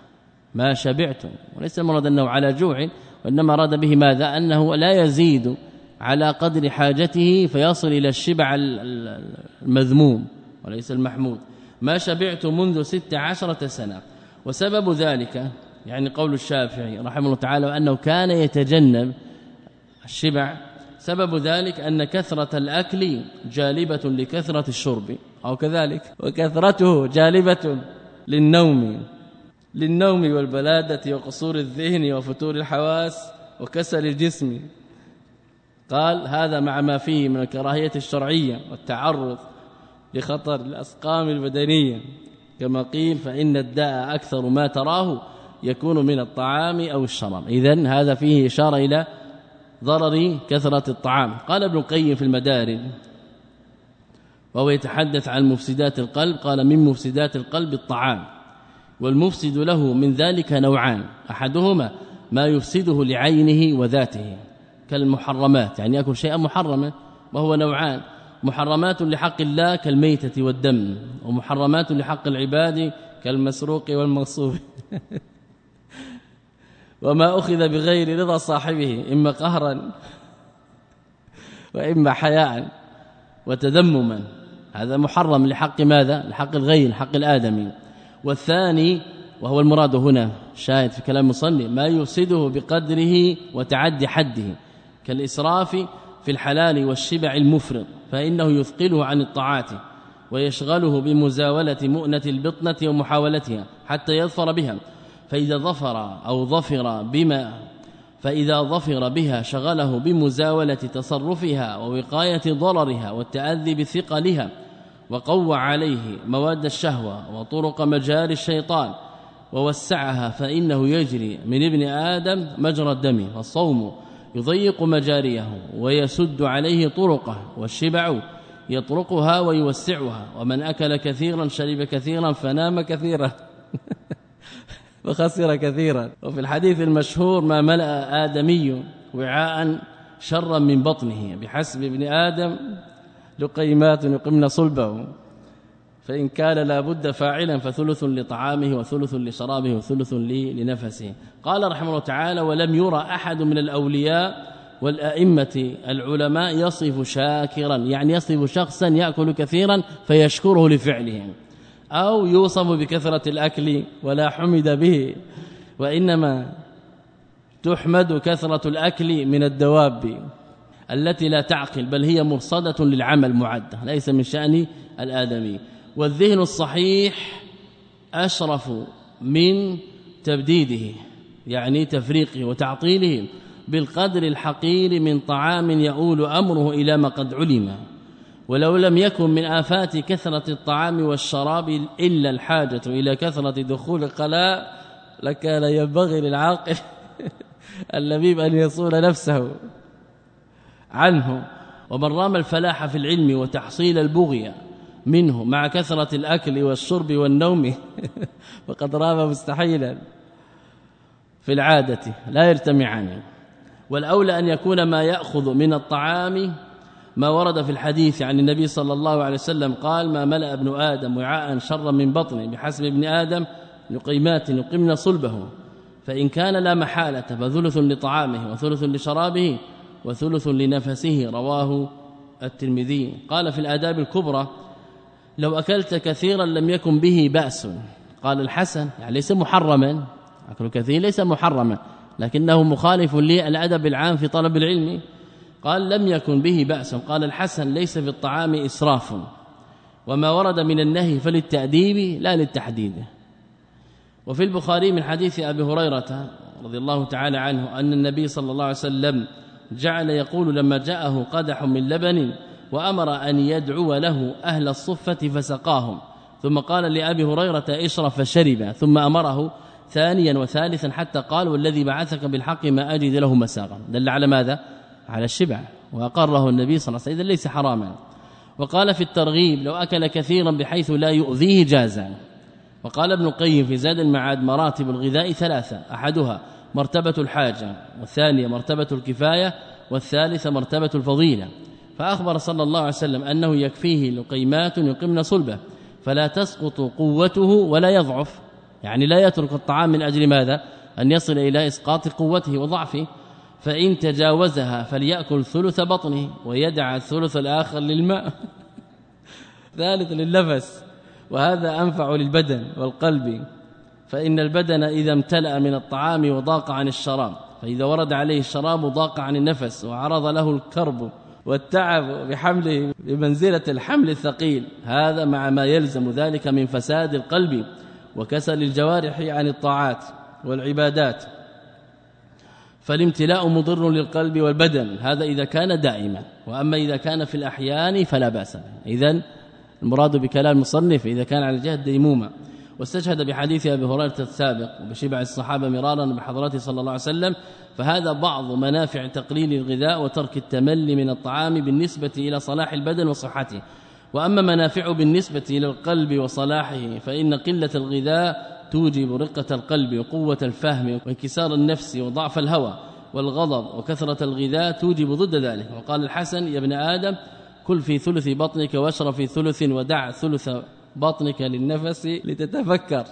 ما شبعت وليس المراد أنه على جوع وإنما أراد به ماذا؟ أنه لا يزيد على قدر حاجته فيصل إلى الشبع المذموم وليس المحمود. ما شبعت منذ ست عشرة سنة. وسبب ذلك يعني قول الشافعي رحمه الله تعالى انه كان يتجنب الشبع سبب ذلك أن كثرة الأكل جالبة لكثرة الشرب أو كذلك وكثرته جالبة للنوم للنوم والبلادة وقصور الذهن وفتور الحواس وكسل الجسم. قال هذا مع ما فيه من الكراهية الشرعية والتعرض لخطر الأسقام البدنية. كما قيل فإن الداء أكثر ما تراه يكون من الطعام أو الشراب. اذا هذا فيه إشارة إلى ضرر كثرة الطعام. قال ابن القيم في المدارج وهو يتحدث عن مفسدات القلب قال من مفسدات القلب الطعام والمفسد له من ذلك نوعان أحدهما ما يفسده لعينه وذاته. كالمحرمات يعني يأكل شيئا محرما وهو نوعان محرمات لحق الله كالميتة والدم ومحرمات لحق العباد كالمسروق والمغصوب. (laughs) وما أخذ بغير رضا صاحبه إما قهرا وإما حياء وتدمما هذا محرم لحق ماذا؟ لحق الغير حق الآدمي. والثاني وهو المراد هنا شاهد في كلام مصنف ما يفسده بقدره وتعدي حده. كالإسراف في الحلال والشبع المفرط فإنه يثقله عن الطاعات ويشغله بمزاولة مؤنة البطنة ومحاولتها حتى يظفر بها. فإذا ظفر أو ظفر بما فإذا ظفر بها شغله بمزاولة تصرفها ووقاية ضررها والتأذي بثقلها وقوى عليه مواد الشهوة وطرق مجاري الشيطان ووسعها فإنه يجري من ابن آدم مجرى الدم والصوم يضيق مجاريه ويسد عليه طرقه والشبع يطرقها ويوسعها. ومن أكل كثيرا شرب كثيرا فنام كثيرا. (laughs) وخسر كثيرا. وفي الحديث المشهور ما ملأ آدمي وعاء شرا من بطنه بحسب ابن آدم لقيمات يقمن صلبه. فإن كان لابد فاعلا فثلث لطعامه وثلث لشرابه وثلث لنفسه. قال رحمه الله تعالى ولم يرى أحد من الأولياء والأئمة العلماء يصف شاكرا. يعني يصف شخصا يأكل كثيرا فيشكره لفعله أو يوصف بكثرة الأكل ولا حمد به وإنما تحمد كثرة الأكل من الدواب التي لا تعقل بل هي مرصدة للعمل معدة ليس من شأن الآدمي. والذهن الصحيح أشرف من تبديده يعني تفريقه وتعطيله بالقدر الحقير من طعام يؤول أمره إلى ما قد علم. ولو لم يكن من آفات كثرة الطعام والشراب إلا الحاجة إلى كثرة دخول القلاء لكان ينبغي للعاقل (laughs) اللبيب أن يصون نفسه عنه. ومن رام الفلاح في العلم وتحصيل البغية منه مع كثرة الأكل والشرب والنوم. (laughs) فقد رام مستحيلا في العادة لا يجتمعان. والأولى أن يكون ما يأخذ من الطعام ما ورد في الحديث عن النبي صلى الله عليه وسلم قال ما ملأ ابن آدم وعاء شرا من بطنه بحسب ابن آدم لقيمات يقمن صلبه. فإن كان لا محالة فثلث لطعامه وثلث لشرابه وثلث لنفسه. رواه الترمذي. قال في الآداب الكبرى لو أكلت كثيرا لم يكن به بأس. قال الحسن يعني ليس محرما. أكل كثير ليس محرما لكنه مخالف للأدب العام في طلب العلم. قال لم يكن به بأس. قال الحسن ليس في الطعام إسراف. وما ورد من النهي فللتأديب لا للتحديد. وفي البخاري من حديث أبي هريرة رضي الله تعالى عنه أن النبي صلى الله عليه وسلم جعل يقول لما جاءه قدح من لبن وأمر أن يدعو له أهل الصفة فسقاهم. ثم قال لأبي هريرة اشرب فشرب ثم أمره ثانيا وثالثا حتى قال والذي بعثك بالحق ما أجد له مساغا دل على ماذا؟ على الشبع. وأقره النبي صلى الله عليه وسلم. ليس حراما. وقال في الترغيب لو أكل كثيرا بحيث لا يؤذيه جازا. وقال ابن القيم في زاد المعاد مراتب الغذاء ثلاثة. أحدها مرتبة الحاجة والثانية مرتبة الكفاية والثالثة مرتبة الفضيلة. فأخبر صلى الله عليه وسلم أنه يكفيه لقيمات يقمن صلبه فلا تسقط قوته ولا يضعف. يعني لا يترك الطعام من أجل ماذا؟ أن يصل إلى إسقاط قوته وضعفه. فإن تجاوزها فليأكل ثلث بطنه ويدع الثلث الآخر للماء. (laughs) ثالث للنفس وهذا أنفع للبدن والقلب. فإن البدن إذا امتلأ من الطعام وضاق عن الشراب فإذا ورد عليه الشراب ضاق عن النفس وعرض له الكرب. والتعب بحمله بمنزلة الحمل الثقيل. هذا مع ما يلزم ذلك من فساد القلب وكسل الجوارح عن الطاعات والعبادات. فالامتلاء مضر للقلب والبدن. هذا إذا كان دائما. وأما إذا كان في الأحيان فلا بأس اذا المراد بكلام المصنف إذا كان على جهة ديمومه واستشهد بحديث أبي هريرة السابق وبشبع الصحابة مرارا بحضرته صلى الله عليه وسلم فهذا بعض منافع تقليل الغذاء وترك التملي من الطعام بالنسبة إلى صلاح البدن وصحته. وأما منافعه بالنسبة إلى القلب وصلاحه فإن قلة الغذاء توجب رقة القلب وقوة الفهم وانكسار النفس وضعف الهوى والغضب وكثرة الغذاء توجب ضد ذلك. وقال الحسن يا ابن آدم كل في ثلث بطنك واشرب في ثلث ودع ثلث بطنك للنفس لتتفكر.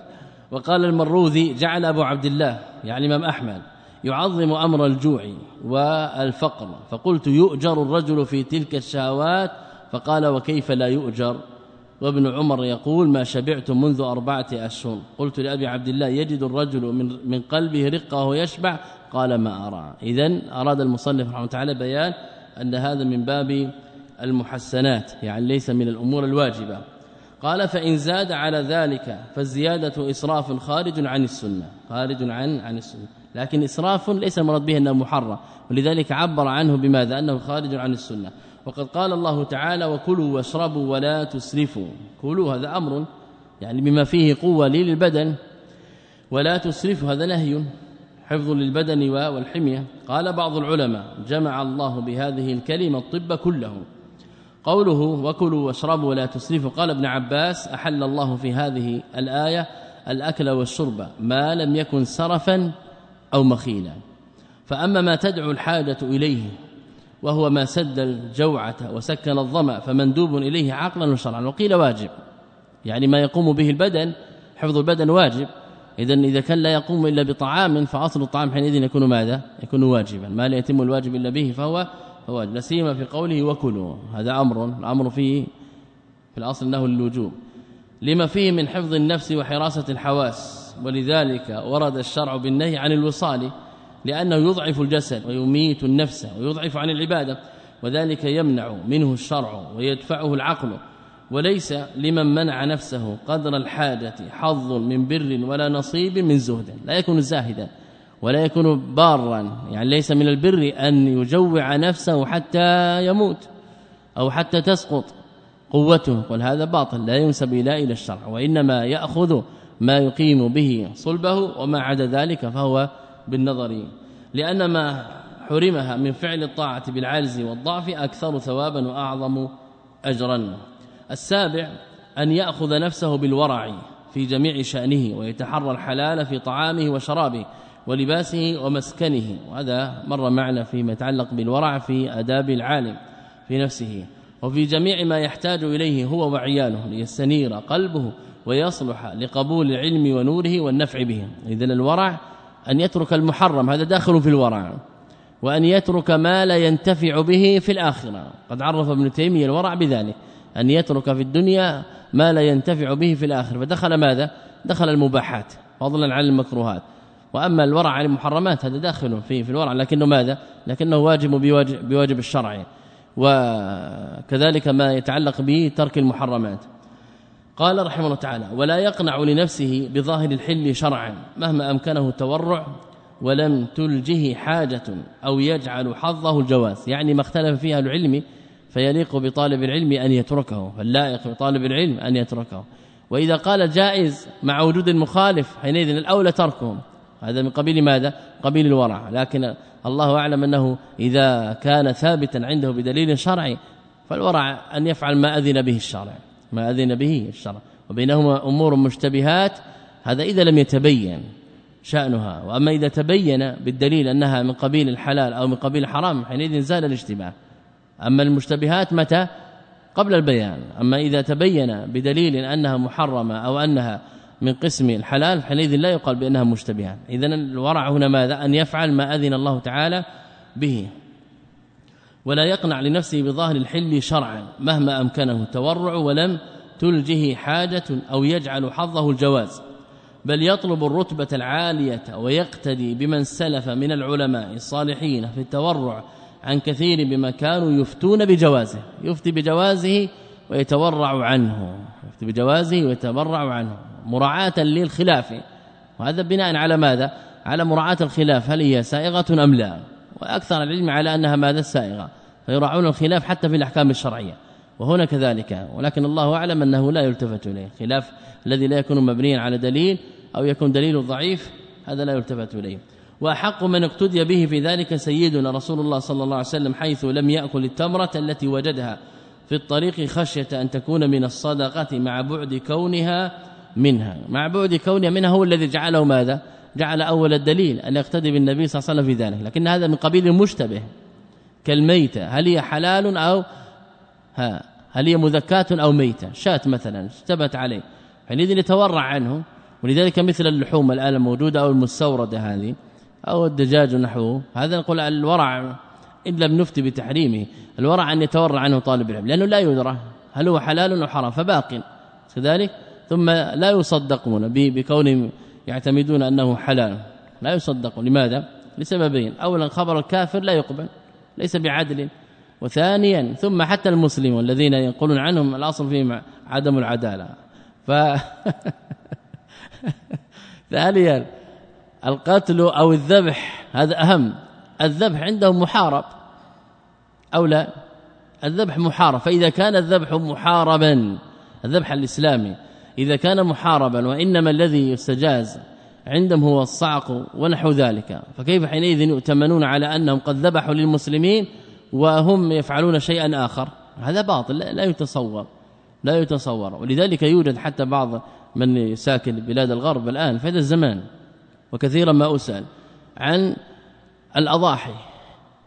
وقال المروذي جعل أبو عبد الله يعني إمام أحمد يعظم أمر الجوع والفقر. فقلت يؤجر الرجل في تلك الشهوات؟ فقال وكيف لا يؤجر؟ وابن عمر يقول ما شبعت منذ أربعة أشهر. قلت لأبي عبد الله يجد الرجل من من قلبه رقه ويشبع قال ما أرى. إذا أراد المصنف رحمه تعالى بيان أن هذا من باب المحسنات يعني ليس من الأمور الواجبة. قال فإن زاد على ذلك فالزيادة إسراف خارج عن السنة. خارج عن عن السنة. لكن إسراف ليس المراد به أنه محرم. ولذلك عبر عنه بماذا؟ أنه خارج عن السنة. وقد قال الله تعالى وكلوا واشربوا ولا تسرفوا. كلوا هذا أمر يعني بما فيه قوة للبدن. ولا تسرفوا هذا نهي. حفظ للبدن والحمية. قال بعض العلماء جمع الله بهذه الكلمة الطب كله. قوله وكلوا واشربوا ولا تسرفوا قال ابن عباس أحل الله في هذه الآية الأكل والشرب ما لم يكن سرفا أو مخيلا. فأما ما تدعو الحاجة إليه وهو ما سد الجوعة وسكن الظمأ فمندوب إليه عقلا وشرعا وقيل واجب. يعني ما يقوم به البدن حفظ البدن واجب. اذا إذا كان لا يقوم إلا بطعام فأصل الطعام حينئذ يكون ماذا؟ يكون واجبا. ما لا يتم الواجب إلا به فهو فواجب لا سيما في قوله وكلوا. هذا أمر الأمر فيه في الأصل انه للوجوب لما فيه من حفظ النفس وحراسة الحواس. ولذلك ورد الشرع بالنهي عن الوصال لأنه يضعف الجسد ويميت النفس ويضعف عن العبادة. وذلك يمنع منه الشرع ويدفعه العقل. وليس لمن منع نفسه قدر الحاجة حظ من بر ولا نصيب من زهد. لا يكون زاهدا. ولا يكون بارا يعني ليس من البر أن يجوع نفسه حتى يموت أو حتى تسقط قوته قل هذا باطل لا ينسب إلى إلى الشرع وإنما يأخذ ما يقيم به صلبه وما عدا ذلك فهو بالنظر لأن ما حرمها من فعل الطاعة بالعجز والضعف أكثر ثوابا وأعظم اجرا. السابع أن يأخذ نفسه بالورع في جميع شأنه ويتحرى الحلال في طعامه وشرابه. ولباسه ومسكنه. وهذا مر معنا فيما يتعلق بالورع في آداب العالم في نفسه وفي جميع ما يحتاج إليه هو وعياله ليستنير قلبه ويصلح لقبول العلم ونوره والنفع به. اذا الورع أن يترك المحرم هذا داخل في الورع وأن يترك ما لا ينتفع به في الآخرة. قد عرف ابن تيمية الورع بذلك أن يترك في الدنيا ما لا ينتفع به في الآخرة. فدخل ماذا؟ دخل المباحات فضلا عن المكروهات. وأما الورع عن المحرمات هذا داخل في في الورع لكنه ماذا؟ لكنه واجب بواجب, بواجب الشرع. وكذلك ما يتعلق به ترك المحرمات. قال رحمه الله تعالى ولا يقنع لنفسه بظاهر الحل شرعا مهما أمكنه التورع ولم تلجه حاجة أو يجعل حظه الجواز. يعني ما اختلف فيها العلم فيليق بطالب العلم أن يتركه فاللائق بطالب العلم أن يتركه. وإذا قال جائز مع وجود المخالف حينئذ الأولى تركهم. هذا من قبيل ماذا؟ قبيل الورع. لكن الله أعلم أنه إذا كان ثابتا عنده بدليل شرعي فالورع أن يفعل ما أذن به الشرع. ما أذن به الشرع. وبينهما أمور مشتبهات هذا إذا لم يتبين شأنها. وأما إذا تبين بالدليل أنها من قبيل الحلال أو من قبيل الحرام حينئذ زال الاشتباه أما المشتبهات متى؟ قبل البيان. أما إذا تبين بدليل أنها محرمة أو أنها من قسم الحلال حينئذ لا يقال بأنها مشتبهات اذا الورع هنا ماذا؟ أن يفعل ما أذن الله تعالى به. ولا يقنع لنفسه بظاهر الحل شرعا مهما أمكنه التورع ولم تلجه حاجة أو يجعل حظه الجواز. بل يطلب الرتبة العالية ويقتدي بمن سلف من العلماء الصالحين في التورع عن كثير بما كانوا يفتون بجوازه. يفتي بجوازه ويتورع عنه. يفتي بجوازه ويتبرع عنه. مراعاة للخلاف. وهذا بناء على ماذا؟ على مراعاة الخلاف هل هي سائغة أم لا؟ وأكثر العلم على أنها ماذا؟ سائغة. فيراعون الخلاف حتى في الأحكام الشرعية. وهنا كذلك. ولكن الله أعلم أنه لا يلتفت إليه. خلاف الذي لا يكون مبنيا على دليل أو يكون دليل ضعيف هذا لا يلتفت إليه. وأحق من اقتدي به في ذلك سيدنا رسول الله صلى الله عليه وسلم حيث لم يأكل التمرة التي وجدها في الطريق خشية أن تكون من الصدقة مع بعد كونها منها. مع بعد كونها منها هو الذي جعله ماذا؟ جعل أول الدليل أن يقتدي بالنبي صلى الله عليه وسلم في ذلك. لكن هذا من قبيل المشتبه. كالميتة. هل هي حلال أو ها؟ هل هي مذكاة أو ميتة؟ شاة مثلا. اشتبت عليه. حينئذ يتورع عنه. ولذلك مثل اللحوم الآن الموجودة أو المستوردة هذه أو الدجاج نحوه. هذا نقول الورع إن لم نفتي بتحريمه. الورع أن يتورع عنه طالب العلم. لأنه لا يدرى هل هو حلال أو حرام. فباق. كذلك ثم لا يصدقون بكون يعتمدون أنه حلال. لا يصدقون. لماذا؟ لسببين. اولا خبر الكافر لا يقبل ليس بعدل. وثانيا ثم حتى المسلمون الذين يقولون عنهم الأصل فيهم عدم العدالة. ف (laughs) ثانيا القتل أو الذبح هذا أهم. الذبح عندهم محارب. أو لا؟ الذبح محارب. فإذا كان الذبح محاربا الذبح الإسلامي إذا كان محاربا وإنما الذي يستجاز عندهم هو الصعق ونحو ذلك. فكيف حينئذ يؤتمنون على أنهم قد ذبحوا للمسلمين وهم يفعلون شيئا آخر؟ هذا باطل لا يتصور لا يتصور. ولذلك يوجد حتى بعض من ساكن بلاد الغرب الآن في هذا الزمان وكثيرا ما أسأل عن الأضاحي.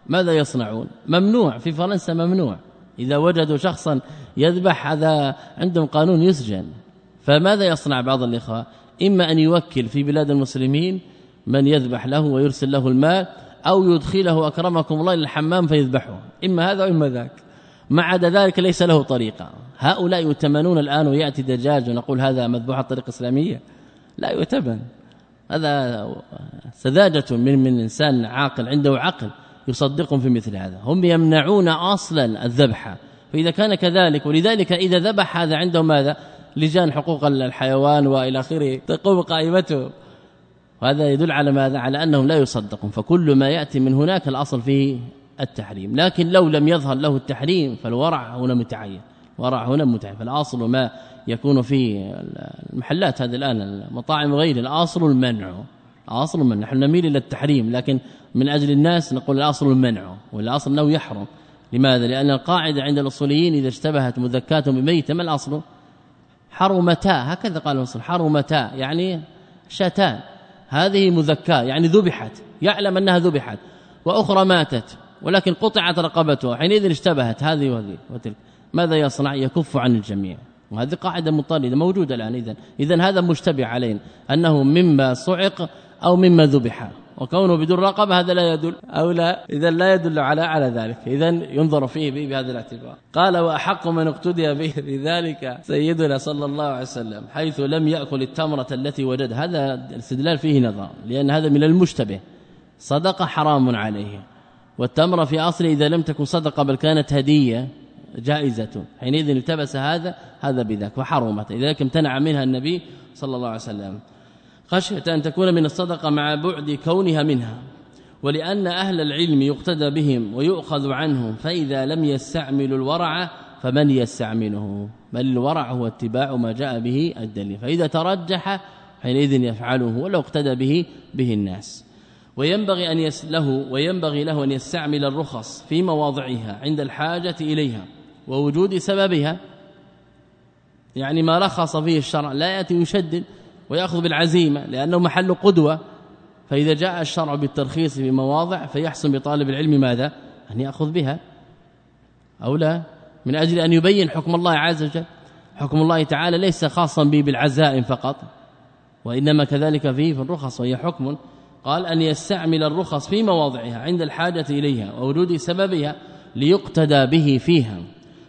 ماذا يصنعون؟ ممنوع في فرنسا ممنوع. إذا وجدوا شخصا يذبح هذا عندهم قانون يسجن. فماذا يصنع بعض الإخوة؟ إما أن يوكل في بلاد المسلمين من يذبح له ويرسل له المال أو يدخله أكرمكم الله للحمام فيذبحه. إما هذا وإما ذاك. ما عدا ذلك ليس له طريقة. هؤلاء يؤتمنون الآن ويأتي دجاج ونقول هذا مذبوح الطريقة الإسلامية لا يؤتمن. هذا سذاجة من من إنسان عاقل عنده عقل يصدقهم في مثل هذا. هم يمنعون أصلا الذبح. فإذا كان كذلك ولذلك إذا ذبح هذا عندهم ماذا؟ لجان حقوق الحيوان وإلى آخره. تقوم قائمته. وهذا يدل على ماذا؟ على أنهم لا يصدقون فكل ما يأتي من هناك الأصل فيه التحريم. لكن لو لم يظهر له التحريم فالورع هنا متعين. ورع هنا متعين. فالأصل ما يكون في المحلات هذه الآن المطاعم وغيرها الأصل المنع. اصل المنع. نحن نميل إلى التحريم لكن من أجل الناس نقول الأصل المنع. والأصل انه يحرم. لماذا؟ لأن القاعدة عند الأصوليين إذا اشتبهت مذكاه بميت ما الأصل؟ حرمتا هكذا قال الاصل حرمتا يعني شاتان هذه مذكاة يعني ذبحت يعلم أنها ذبحت وأخرى ماتت ولكن قطعت رقبتها حينئذ اشتبهت هذه وهذه وتلك. ماذا يصنع؟ يكف عن الجميع. وهذه قاعدة مضطردة موجودة الآن اذا اذا هذا مشتبه علينا أنه مما صعق أو مما ذبح. وكونه بدون رقبة هذا لا يدل أو لا اذا لا يدل على على ذلك. اذا ينظر فيه بهذا الاعتبار. قال وأحق من اقتدي به (laughs) بذلك سيدنا صلى الله عليه وسلم حيث لم يأكل التمرة التي وجد. هذا الاستدلال فيه نظر لأن هذا من المشتبه. صدقة حرام عليه. والتمرة في اصل إذا لم تكن صدقة بل كانت هدية جائزة. حينئذ التبس هذا هذا بذاك وحرمت لذلك امتنع منها النبي صلى الله عليه وسلم. خشية أن تكون من الصدقة مع بعد كونها منها ولأن أهل العلم يقتدى بهم ويؤخذ عنهم فإذا لم يستعملوا الورع فمن يستعمله؟ بل الورع هو اتباع ما جاء به الدليل فإذا ترجح حينئذ يفعله ولو اقتدى به به الناس. وينبغي أن له وينبغي له أن يستعمل الرخص في مواضعها عند الحاجة إليها ووجود سببها يعني ما رخص فيه الشرع لا يأتي يشدد ويأخذ بالعزيمة لأنه محل قدوة. فإذا جاء الشرع بالترخيص في مواضع فيحسن بطالب العلم ماذا؟ أن يأخذ بها. أو لا من أجل أن يبين حكم الله عز وجل. حكم الله تعالى ليس خاصا به بالعزائم فقط وإنما كذلك فيه في الرخص وهي حكم قال أن يستعمل الرخص في مواضعها عند الحاجة إليها ووجود سببها ليقتدى به فيها.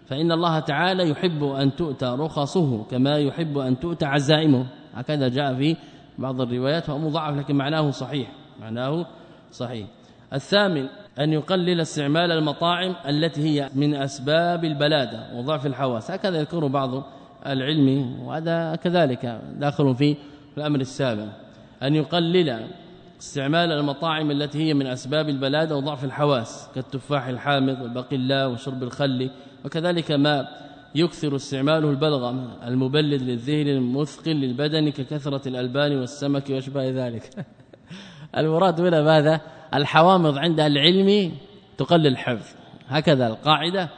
فإن الله تعالى يحب أن تؤتى رخصه كما يحب أن تؤتى عزائمه. هكذا جاء في بعض الروايات مضاعف لكن معناه صحيح معناه صحيح. الثامن أن يقلل استعمال المطاعم التي هي من أسباب البلادة وضعف الحواس. هكذا يذكر بعض العلم وهذا كذلك داخل في الأمر السابع. أن يقلل استعمال المطاعم التي هي من أسباب البلادة وضعف الحواس كالتفاح الحامض والبقلاء وشرب الخل وكذلك ما يكثر استعماله البلغم المبلد للذهن المثقل للبدن ككثرة الألبان والسمك وأشباه ذلك. (laughs) المراد هنا ماذا؟ الحوامض عند العلم تقلل الحفظ. هكذا القاعدة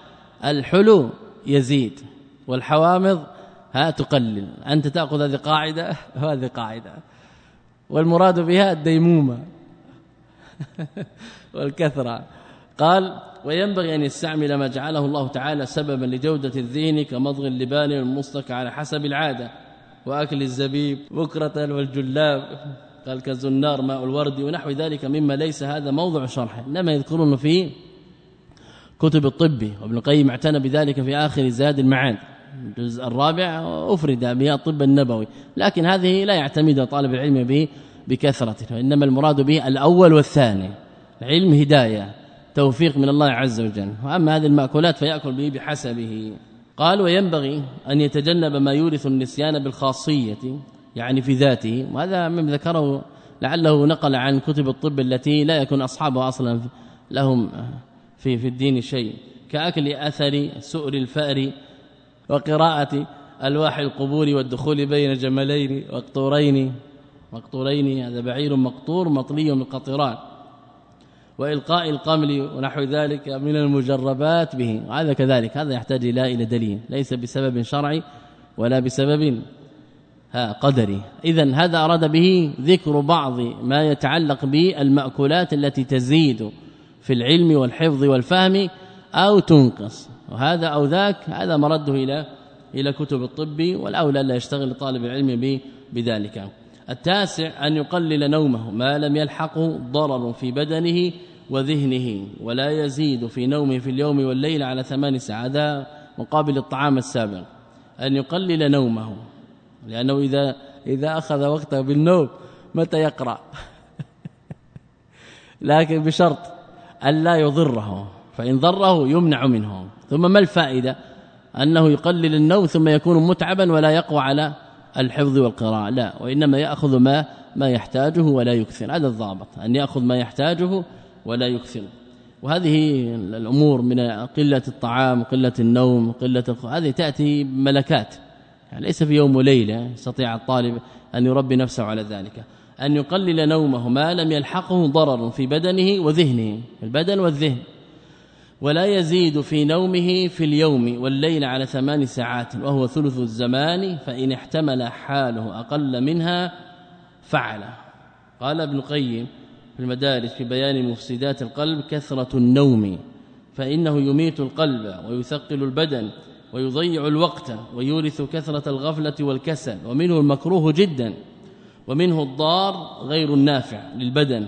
الحلو يزيد والحوامض ها تقلل. أنت تأخذ هذه قاعدة (laughs) وهذه قاعدة. والمراد بها الديمومة (laughs) والكثرة. قال وينبغي أن يستعمل ما جعله الله تعالى سببا لجودة الذهن كمضغ اللبان والمصطك على حسب العادة وأكل الزبيب بكرة والجلاب قال كالزنار ماء الورد ونحو ذلك مما ليس هذا موضع شرح إنما يذكرون في كتب الطب. وابن القيم اعتنى بذلك في آخر زاد المعاد الجزء الرابع افرد به الطب النبوي. لكن هذه لا يعتمد طالب العلم به بكثرة وإنما المراد به الأول والثاني العلم هداية. توفيق من الله عز وجل. وأما هذه المأكولات فيأكل به بحسبه. قال وينبغي أن يتجنب ما يورث النسيان بالخاصية يعني في ذاته. وهذا من ذكره لعله نقل عن كتب الطب التي لا يكون أصحابها أصلا لهم في في الدين شيء. كأكل أثر سؤر الفأر وقراءة ألواح القبور والدخول بين جملين مقطورين مقطورين هذا بعير مقطور مطلي من قطران. وإلقاء القمل ونحو ذلك من المجربات به. وهذا كذلك. هذا يحتاج إلى إلى دليل. ليس بسبب شرعي ولا بسبب ها قدري. اذا هذا أراد به ذكر بعض ما يتعلق بالمأكولات التي تزيد في العلم والحفظ والفهم أو تنقص. وهذا أو ذاك هذا مرده إلى إلى كتب الطب والأولى لا يشتغل طالب العلم بذلك. التاسع أن يقلل نومه. ما لم يلحقه ضرر في بدنه وذهنه ولا يزيد في نومه في اليوم والليل على ثمان ساعات مقابل الطعام السابق. أن يقلل نومه لأنه إذا إذا أخذ وقته بالنوم متى يقرأ؟ (laughs) لكن بشرط الا يضره فإن ضره يمنع منه. ثم ما الفائدة؟ أنه يقلل النوم ثم يكون متعبا ولا يقوى على الحفظ والقراءة لا. وإنما يأخذ ما ما يحتاجه ولا يكثر. هذا الضابط أن يأخذ ما يحتاجه ولا يكثر. وهذه الأمور من قلة الطعام قله النوم قله هذه تأتي ملكات يعني ليس في يوم وليلة يستطيع الطالب أن يربي نفسه على ذلك. أن يقلل نومه ما لم يلحقه ضرر في بدنه وذهنه البدن والذهن. ولا يزيد في نومه في اليوم والليل على ثمان ساعات وهو ثلث الزمان فإن احتمل حاله أقل منها فعل. قال ابن قيم في المدارج في بيان مفسدات القلب كثرة النوم فإنه يميت القلب ويثقل البدن ويضيع الوقت ويورث كثرة الغفلة والكسل ومنه المكروه جدا ومنه الضار غير النافع للبدن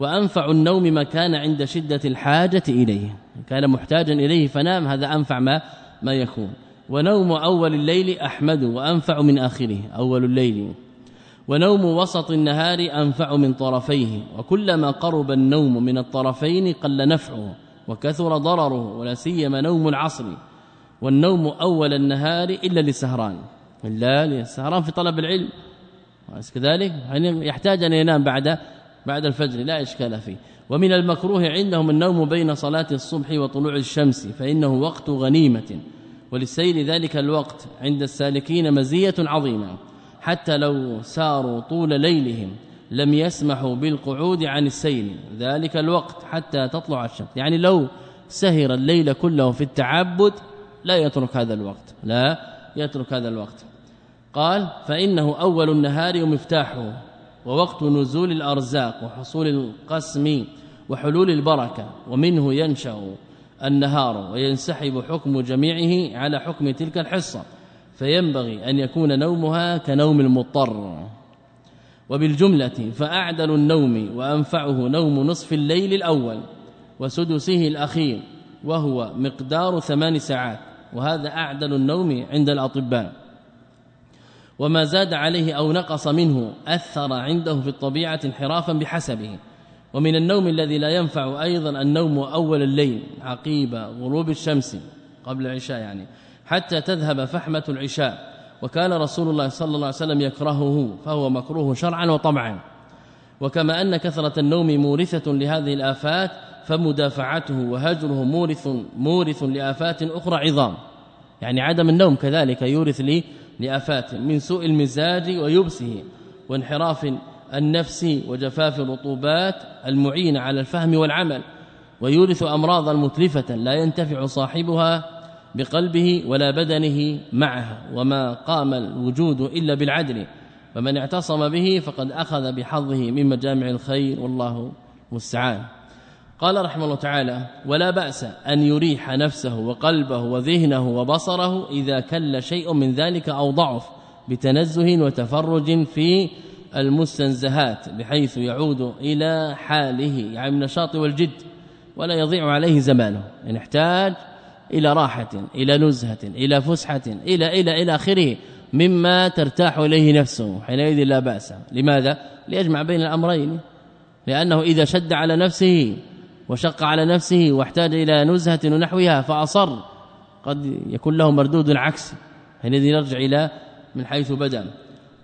وأنفع النوم ما كان عند شدة الحاجة إليه كان محتاجا إليه فنام هذا أنفع ما ما يكون. ونوم أول الليل أحمد وأنفع من آخره أول الليل. ونوم وسط النهار أنفع من طرفيه وكلما قرب النوم من الطرفين قل نفعه وكثر ضرره ولا سيما نوم العصر. والنوم أول النهار إلا لسهران. إلا لسهران في طلب العلم. كذلك؟ يعني يحتاج أن ينام بعد بعد الفجر لا إشكال فيه. ومن المكروه عندهم النوم بين صلاة الصبح وطلوع الشمس فإنه وقت غنيمة. وللسير ذلك الوقت عند السالكين مزية عظيمة. حتى لو ساروا طول ليلهم لم يسمحوا بالقعود عن السير ذلك الوقت حتى تطلع الشمس. يعني لو سهر الليل كله في التعبد لا يترك هذا الوقت. لا يترك هذا الوقت. قال فإنه أول النهار ومفتاحه ووقت نزول الأرزاق وحصول القسم وحلول البركة. ومنه ينشأ النهار وينسحب حكم جميعه على حكم تلك الحصة. فينبغي أن يكون نومها كنوم المضطر. وبالجملة فأعدل النوم وأنفعه نوم نصف الليل الأول وسدسه الأخير وهو مقدار ثمان ساعات وهذا أعدل النوم عند الأطباء. وما زاد عليه أو نقص منه أثر عنده في الطبيعة انحرافا بحسبه. ومن النوم الذي لا ينفع أيضا النوم أول الليل عقيب غروب الشمس قبل العشاء يعني. حتى تذهب فحمة العشاء. وكان رسول الله صلى الله عليه وسلم يكرهه فهو مكروه شرعا وطبعا وكما أن كثرة النوم مورثة لهذه الآفات فمدافعته وهجره مورث مورث لآفات أخرى عظام. يعني عدم النوم كذلك يورث لي لآفات من سوء المزاج ويبسه. وانحراف النفس وجفاف الرطوبات المعينه على الفهم والعمل. ويورث امراضا متلفة لا ينتفع صاحبها بقلبه ولا بدنه معها وما قام الوجود إلا بالعدل. فمن اعتصم به فقد أخذ بحظه من مجامع الخير والله مستعان. قال رحمه الله تعالى ولا بأس أن يريح نفسه وقلبه وذهنه وبصره إذا كل شيء من ذلك أو ضعف بتنزه وتفرج في المستنزهات بحيث يعود إلى حاله يعني النشاط والجد ولا يضيع عليه زمانه. إن احتاج إلى راحة إلى نزهة إلى فسحة إلى إلى إلى آخره مما ترتاح إليه نفسه. حينئذ لا بأس. لماذا؟ ليجمع بين الأمرين. لأنه إذا شد على نفسه وشق على نفسه واحتاج إلى نزهة ونحوها فأصر قد يكون له مردود عكسي حينئذ يرجع إلى من حيث بدأ.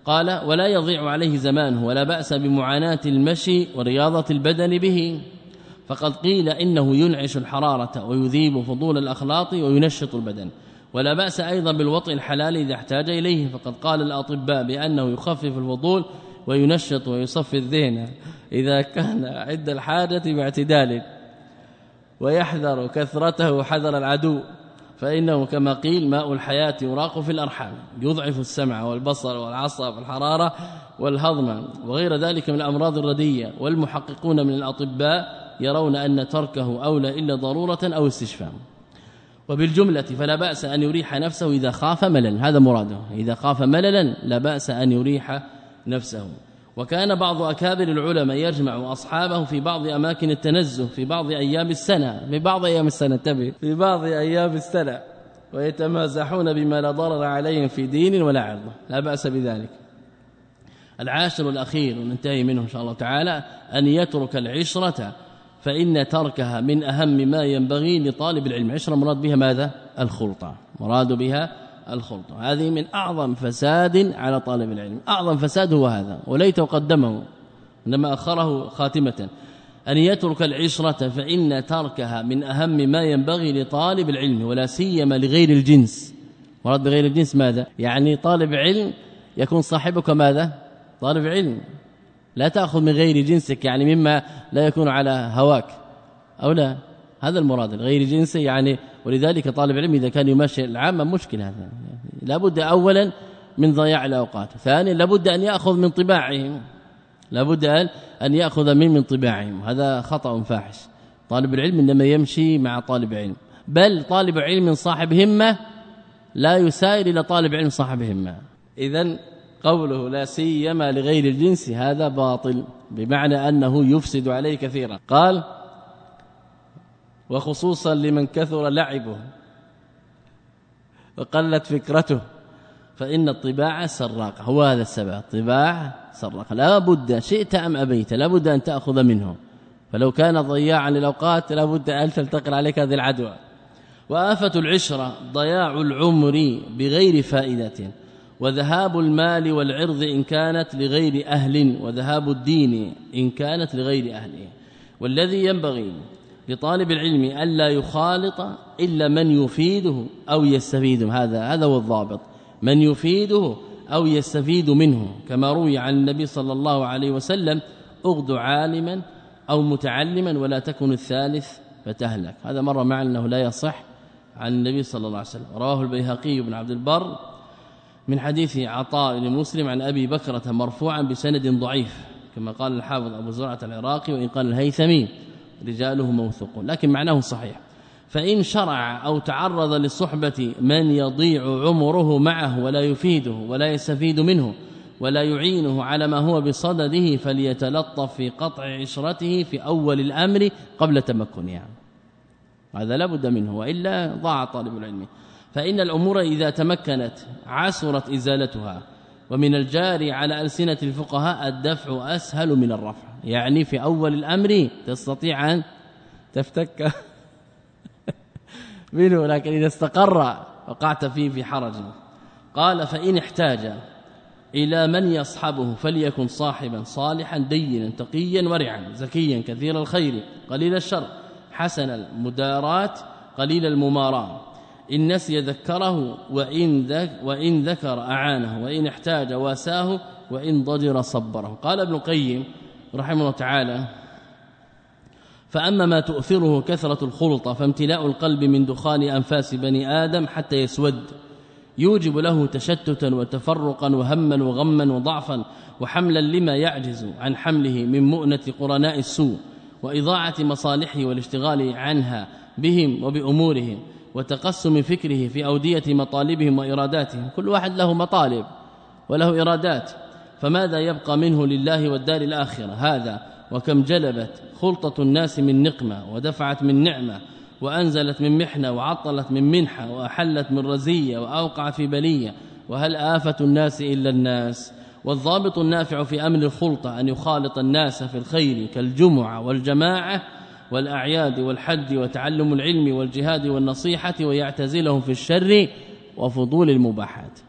قال ولا يضيع عليه زمانه ولا بأس بمعاناة المشي ورياضة البدن به. فقد قيل إنه ينعش الحرارة ويذيب فضول الأخلاط وينشط البدن. ولا بأس أيضا بالوطء الحلال إذا احتاج إليه. فقد قال الأطباء بأنه يخفف الفضول وينشط ويصفي الذهن إذا كان عند الحاجة باعتدال. ويحذر كثرته حذر العدو. فإنه كما قيل ماء الحياة يراق في الأرحام يضعف السمع والبصر والعصب والحرارة والهضم. وغير ذلك من الأمراض الردية والمحققون من الأطباء يرون أن تركه أولى إلا ضرورة أو استشفاء. وبالجملة فلا بأس أن يريح نفسه إذا خاف مللا. هذا مراده. إذا خاف مللا لا بأس أن يريح نفسه. وكان بعض أكابر العلماء يجمع أصحابه في بعض أماكن التنزه في بعض أيام السنة. في بعض أيام السنة انتبه. في بعض أيام السنة. ويتمازحون بما لا ضرر عليهم في دين ولا عرض. لا بأس بذلك. العاشر الأخير وننتهي منه إن شاء الله تعالى أن يترك العشرة فإن تركها من أهم ما ينبغي لطالب العلم. عشرة مراد بها؟ ماذا؟ الخلطة. مراد بها الخلطة. هذه من أعظم فساد على طالب العلم. أعظم فساد هو هذا. وليته قدمه إنما أخره خاتمة. أن يترك العشرة فإن تركها من أهم ما ينبغي لطالب العلم ولا سيما لغير الجنس. مراد بغير الجنس ماذا؟ يعني طالب علم يكون صاحبك ماذا؟ طالب علم. لا تأخذ من غير جنسك يعني مما لا يكون على هواك. أو لا؟ هذا المراد غير جنسي يعني ولذلك طالب العلم إذا كان يمشي العامه مشكلة هذا. لابد اولا من ضياع الأوقات ثانيا لابد أن يأخذ من طباعهم. لابد ان أن يأخذ من من طباعهم. هذا خطأ فاحش. طالب العلم إنما يمشي مع طالب علم. بل طالب علم صاحب همة لا يسائر إلى طالب علم صاحب همة. اذا قوله لا سيما لغير الجنس هذا باطل بمعنى أنه يفسد عليه كثيرا. قال وخصوصا لمن كثر لعبه وقلت فكرته فإن الطباع سراقة هو هذا السبب الطباع سراقة. لا بد شئت أم أبيت لا بد أن تأخذ منه. فلو كان ضياعا للأوقات لا بد أن تلتقر عليك هذه العدوى. وآفة العشرة ضياع العمر بغير فائدة. وذهاب المال والعرض إن كانت لغير أهل وذهاب الدين إن كانت لغير أهله والذي ينبغي لطالب العلم ألا يخالط إلا من يفيده أو يستفيد هذا هذا هو الضابط. من يفيده أو يستفيد منه. كما روي عن النبي صلى الله عليه وسلم اغد عالما أو متعلما ولا تكن الثالث فتهلك. هذا مر معنا إنه لا يصح عن النبي صلى الله عليه وسلم. رواه البيهقي بن عبد البر من حديث عطاء بن مسلم عن أبي بكرة مرفوعا بسند ضعيف كما قال الحافظ أبو زرعة العراقي وإن قال الهيثمي رجاله موثوقون لكن معناه صحيح فإن شرع أو تعرض للصحبة من يضيع عمره معه ولا يفيده ولا يستفيد منه ولا يعينه على ما هو بصدده فليتلطف في قطع عشرته في أول الأمر قبل تمكنه يعني. هذا لا بد منه وإلا ضاع طالب العلم فإن الأمور إذا تمكنت عسرت إزالتها ومن الجاري على ألسنة الفقهاء الدفع أسهل من الرفع. يعني في أول الأمر تستطيع أن تفتك (laughs) منه لكن إذا استقر وقعت فيه في حرج. قال فإن احتاج إلى من يصحبه فليكن صاحبا صالحا دينا تقيا ورعا زكيا كثير الخير قليل الشر حسن المدارات قليل المماراه إن نسي ذكره وإن, ذك وإن ذكر أعانه وإن احتاج واساه وإن ضجر صبره. قال ابن القيم رحمه الله تعالى فأما ما تؤثره كثرة الخلطة فامتلاء القلب من دخان أنفاس بني آدم حتى يسود يوجب له تشتتا وتفرقا وهما وغما وضعفا وحملا لما يعجز عن حمله من مؤنة قرناء السوء وإضاعة مصالحه والاشتغال عنها بهم وبأمورهم. وتقسم فكره في أودية مطالبهم وإراداتهم. كل واحد له مطالب وله إرادات فماذا يبقى منه لله والدار الآخرة؟ هذا وكم جلبت خلطة الناس من نقمة ودفعت من نعمة وأنزلت من محنة وعطلت من منحة وأحلت من رزية وأوقعت في بلية. وهل آفة الناس إلا الناس؟ والضابط النافع في أمر الخلطة أن يخالط الناس في الخير كالجمعة والجماعة والأعياد والحج وتعلم العلم والجهاد والنصيحة ويعتزلهم في الشر وفضول المباحات.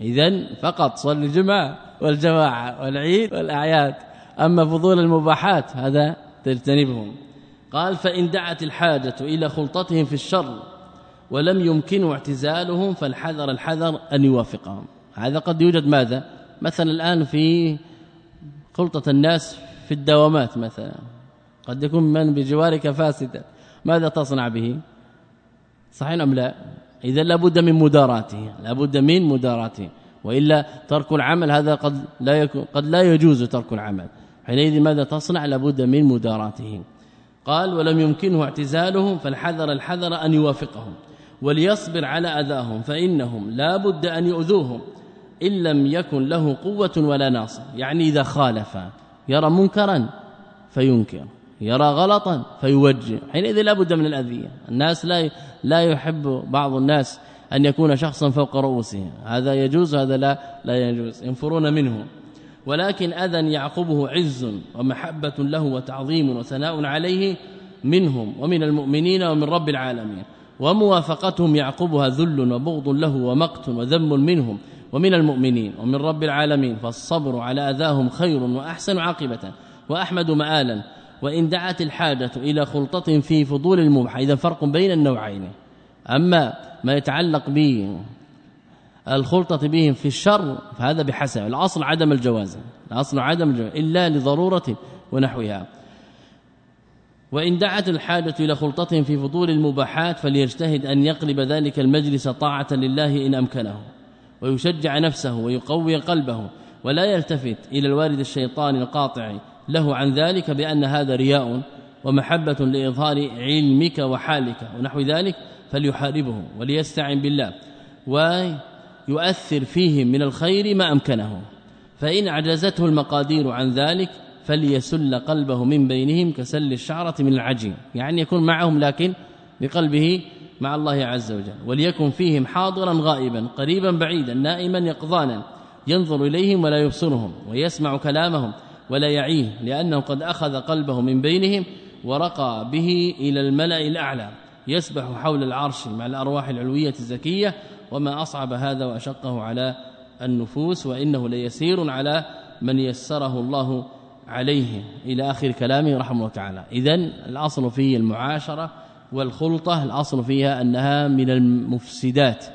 إذا فقط صلي الجمعة والجماعة والعيد والأعياد. أما فضول المباحات هذا تجتنبهم. قال فإن دعت الحاجة إلى خلطتهم في الشر ولم يمكن اعتزالهم فالحذر الحذر أن يوافقهم. هذا قد يوجد ماذا؟ مثلا الآن في خلطة الناس في الدوامات مثلا. قد يكون من بجوارك فاسدا ماذا تصنع به؟ صحيح أم لا؟ إذا لابد من مداراته لابد من مداراته وإلا ترك العمل هذا قد لا يكون قد لا يجوز ترك العمل. حينئذ ماذا تصنع؟ لابد من مداراته. قال ولم يمكنه اعتزالهم فالحذر الحذر أن يوافقهم وليصبر على أذاهم فإنهم لا بد أن يؤذوهم إن لم يكن له قوة ولا ناصر. يعني إذا خالف يرى منكرا فينكر. يرى غلطا فيوجه. حينئذ لا بد من الأذية. الناس لا لا يحب بعض الناس أن يكون شخصا فوق رؤوسهم هذا يجوز هذا لا لا يجوز. ينفرون منه. ولكن أذى يعقبه عز ومحبة له وتعظيم وثناء عليه منهم ومن المؤمنين ومن رب العالمين. وموافقتهم يعقبها ذل وبغض له ومقت وذم منهم ومن المؤمنين ومن رب العالمين. فالصبر على أذاهم خير وأحسن عاقبة. وأحمد مآلا. وإن دعت الحاجة إلى خلطة في فضول المباح إذا فرق بين النوعين. أما ما يتعلق به الخلطه بهم في الشر فهذا بحسب. الأصل عدم الجواز الأصل عدم الجواز إلا لضرورة ونحوها. وإن دعت الحاجة إلى خلطتهم في فضول المباحات فليجتهد أن يقلب ذلك المجلس طاعة لله إن أمكنه ويشجع نفسه ويقوي قلبه ولا يلتفت إلى الوارد الشيطان القاطع له عن ذلك بأن هذا رياء ومحبة لإظهار علمك وحالك ونحو ذلك فليحاربه وليستعن بالله ويؤثر فيهم من الخير ما أمكنه. فإن عجزته المقادير عن ذلك فليسل قلبه من بينهم كسل الشعرة من العجين. يعني يكون معهم لكن بقلبه مع الله عز وجل. وليكن فيهم حاضرا غائبا قريبا بعيدا نائما يقظانا ينظر إليهم ولا يبصرهم ويسمع كلامهم ولا يعيه لأنه قد أخذ قلبه من بينهم ورقى به إلى الملأ الأعلى يسبح حول العرش مع الأرواح العلوية الزكية وما أصعب هذا وأشقه على النفوس وإنه ليسير على من يسره الله عليه. إلى آخر كلامه رحمه الله تعالى. إذا الأصل فيه المعاشرة والخلطة الأصل فيها أنها من المفسدات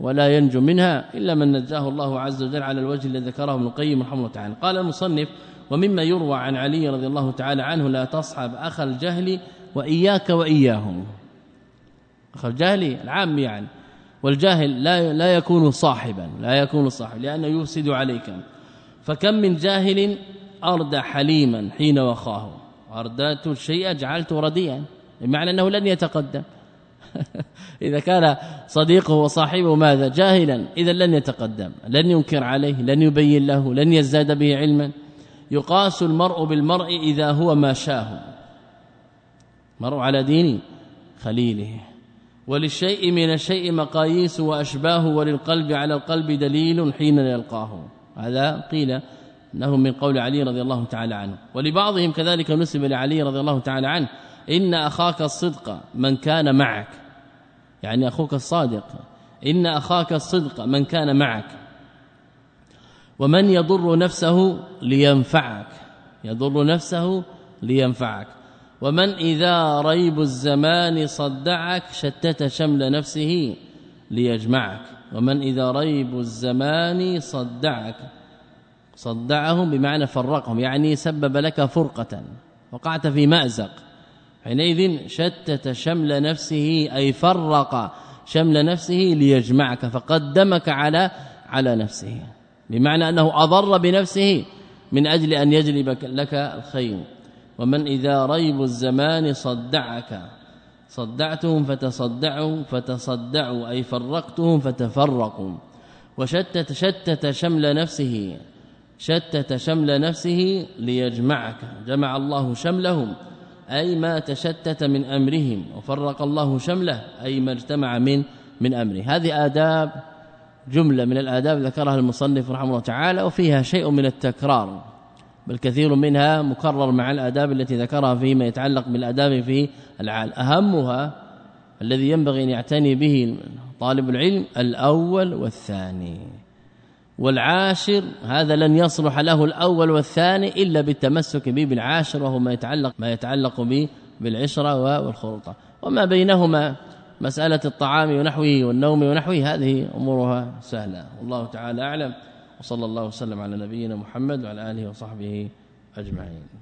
ولا ينجو منها إلا من نجاه الله عز وجل على الوجه الذي ذكره ابن القيم رحمه الله تعالى. قال المصنف ومما يروى عن علي رضي الله تعالى عنه لا تصحب أخ الجهل وإياك وإياهم. أخ الجهل العام يعني. والجاهل لا لا يكون صاحبا لا يكون صاحبا لأنه يفسد عليك. فكم من جاهل اردى حليما حين وخاه. أردت الشيء جعلته رديا بمعنى أنه لن يتقدم. (laughs) إذا كان صديقه وصاحبه ماذا؟ جاهلا. إذا لن يتقدم. لن ينكر عليه لن يبين له لن يزداد به علما. يقاس المرء بالمرء إذا هو ما شاه. مرء على دين خليله. وللشيء من الشيء مقاييس وأشباه وللقلب على القلب دليل حين يلقاه. هذا قيل انه من قول علي رضي الله تعالى عنه. ولبعضهم كذلك نسب لعلي رضي الله تعالى عنه. إن أخاك الصدق من كان معك. يعني أخوك الصادق. إن أخاك الصدق من كان معك. ومن يضر نفسه لينفعك. يضر نفسه لينفعك. ومن إذا ريب الزمان صدعك شتت شمل نفسه ليجمعك. ومن إذا ريب الزمان صدعك. صدعهم بمعنى فرقهم يعني سبب لك فرقة. وقعت في مأزق. حينئذ شتت شمل نفسه أي فرق شمل نفسه ليجمعك فقدمك على على نفسه. بمعنى أنه أضر بنفسه من أجل أن يجلب لك الخير. ومن إذا ريب الزمان صدعك صدعتهم فتصدعوا فتصدعوا أي فرقتهم فتفرقوا. وشتت شتت شمل نفسه شتت شمل نفسه ليجمعك. جمع الله شملهم أي ما تشتت من أمرهم. وفرق الله شمله أي ما اجتمع من من أمره. هذه آداب جملة من الآداب ذكرها المصنف رحمه الله تعالى وفيها شيء من التكرار بل كثير منها مكرر مع الآداب التي ذكرها فيما يتعلق بالآداب في العال أهمها الذي ينبغي أن يعتني به طالب العلم الأول والثاني. والعاشر هذا لن يصلح له الأول والثاني إلا بالتمسك به بالعاشر وهو ما يتعلق ما يتعلق به بالعشرة والخلطه وما بينهما مسألة الطعام ونحوه والنوم ونحوه هذه أمورها سهلة. والله تعالى أعلم. وصلى الله وسلم على نبينا محمد وعلى آله وصحبه أجمعين.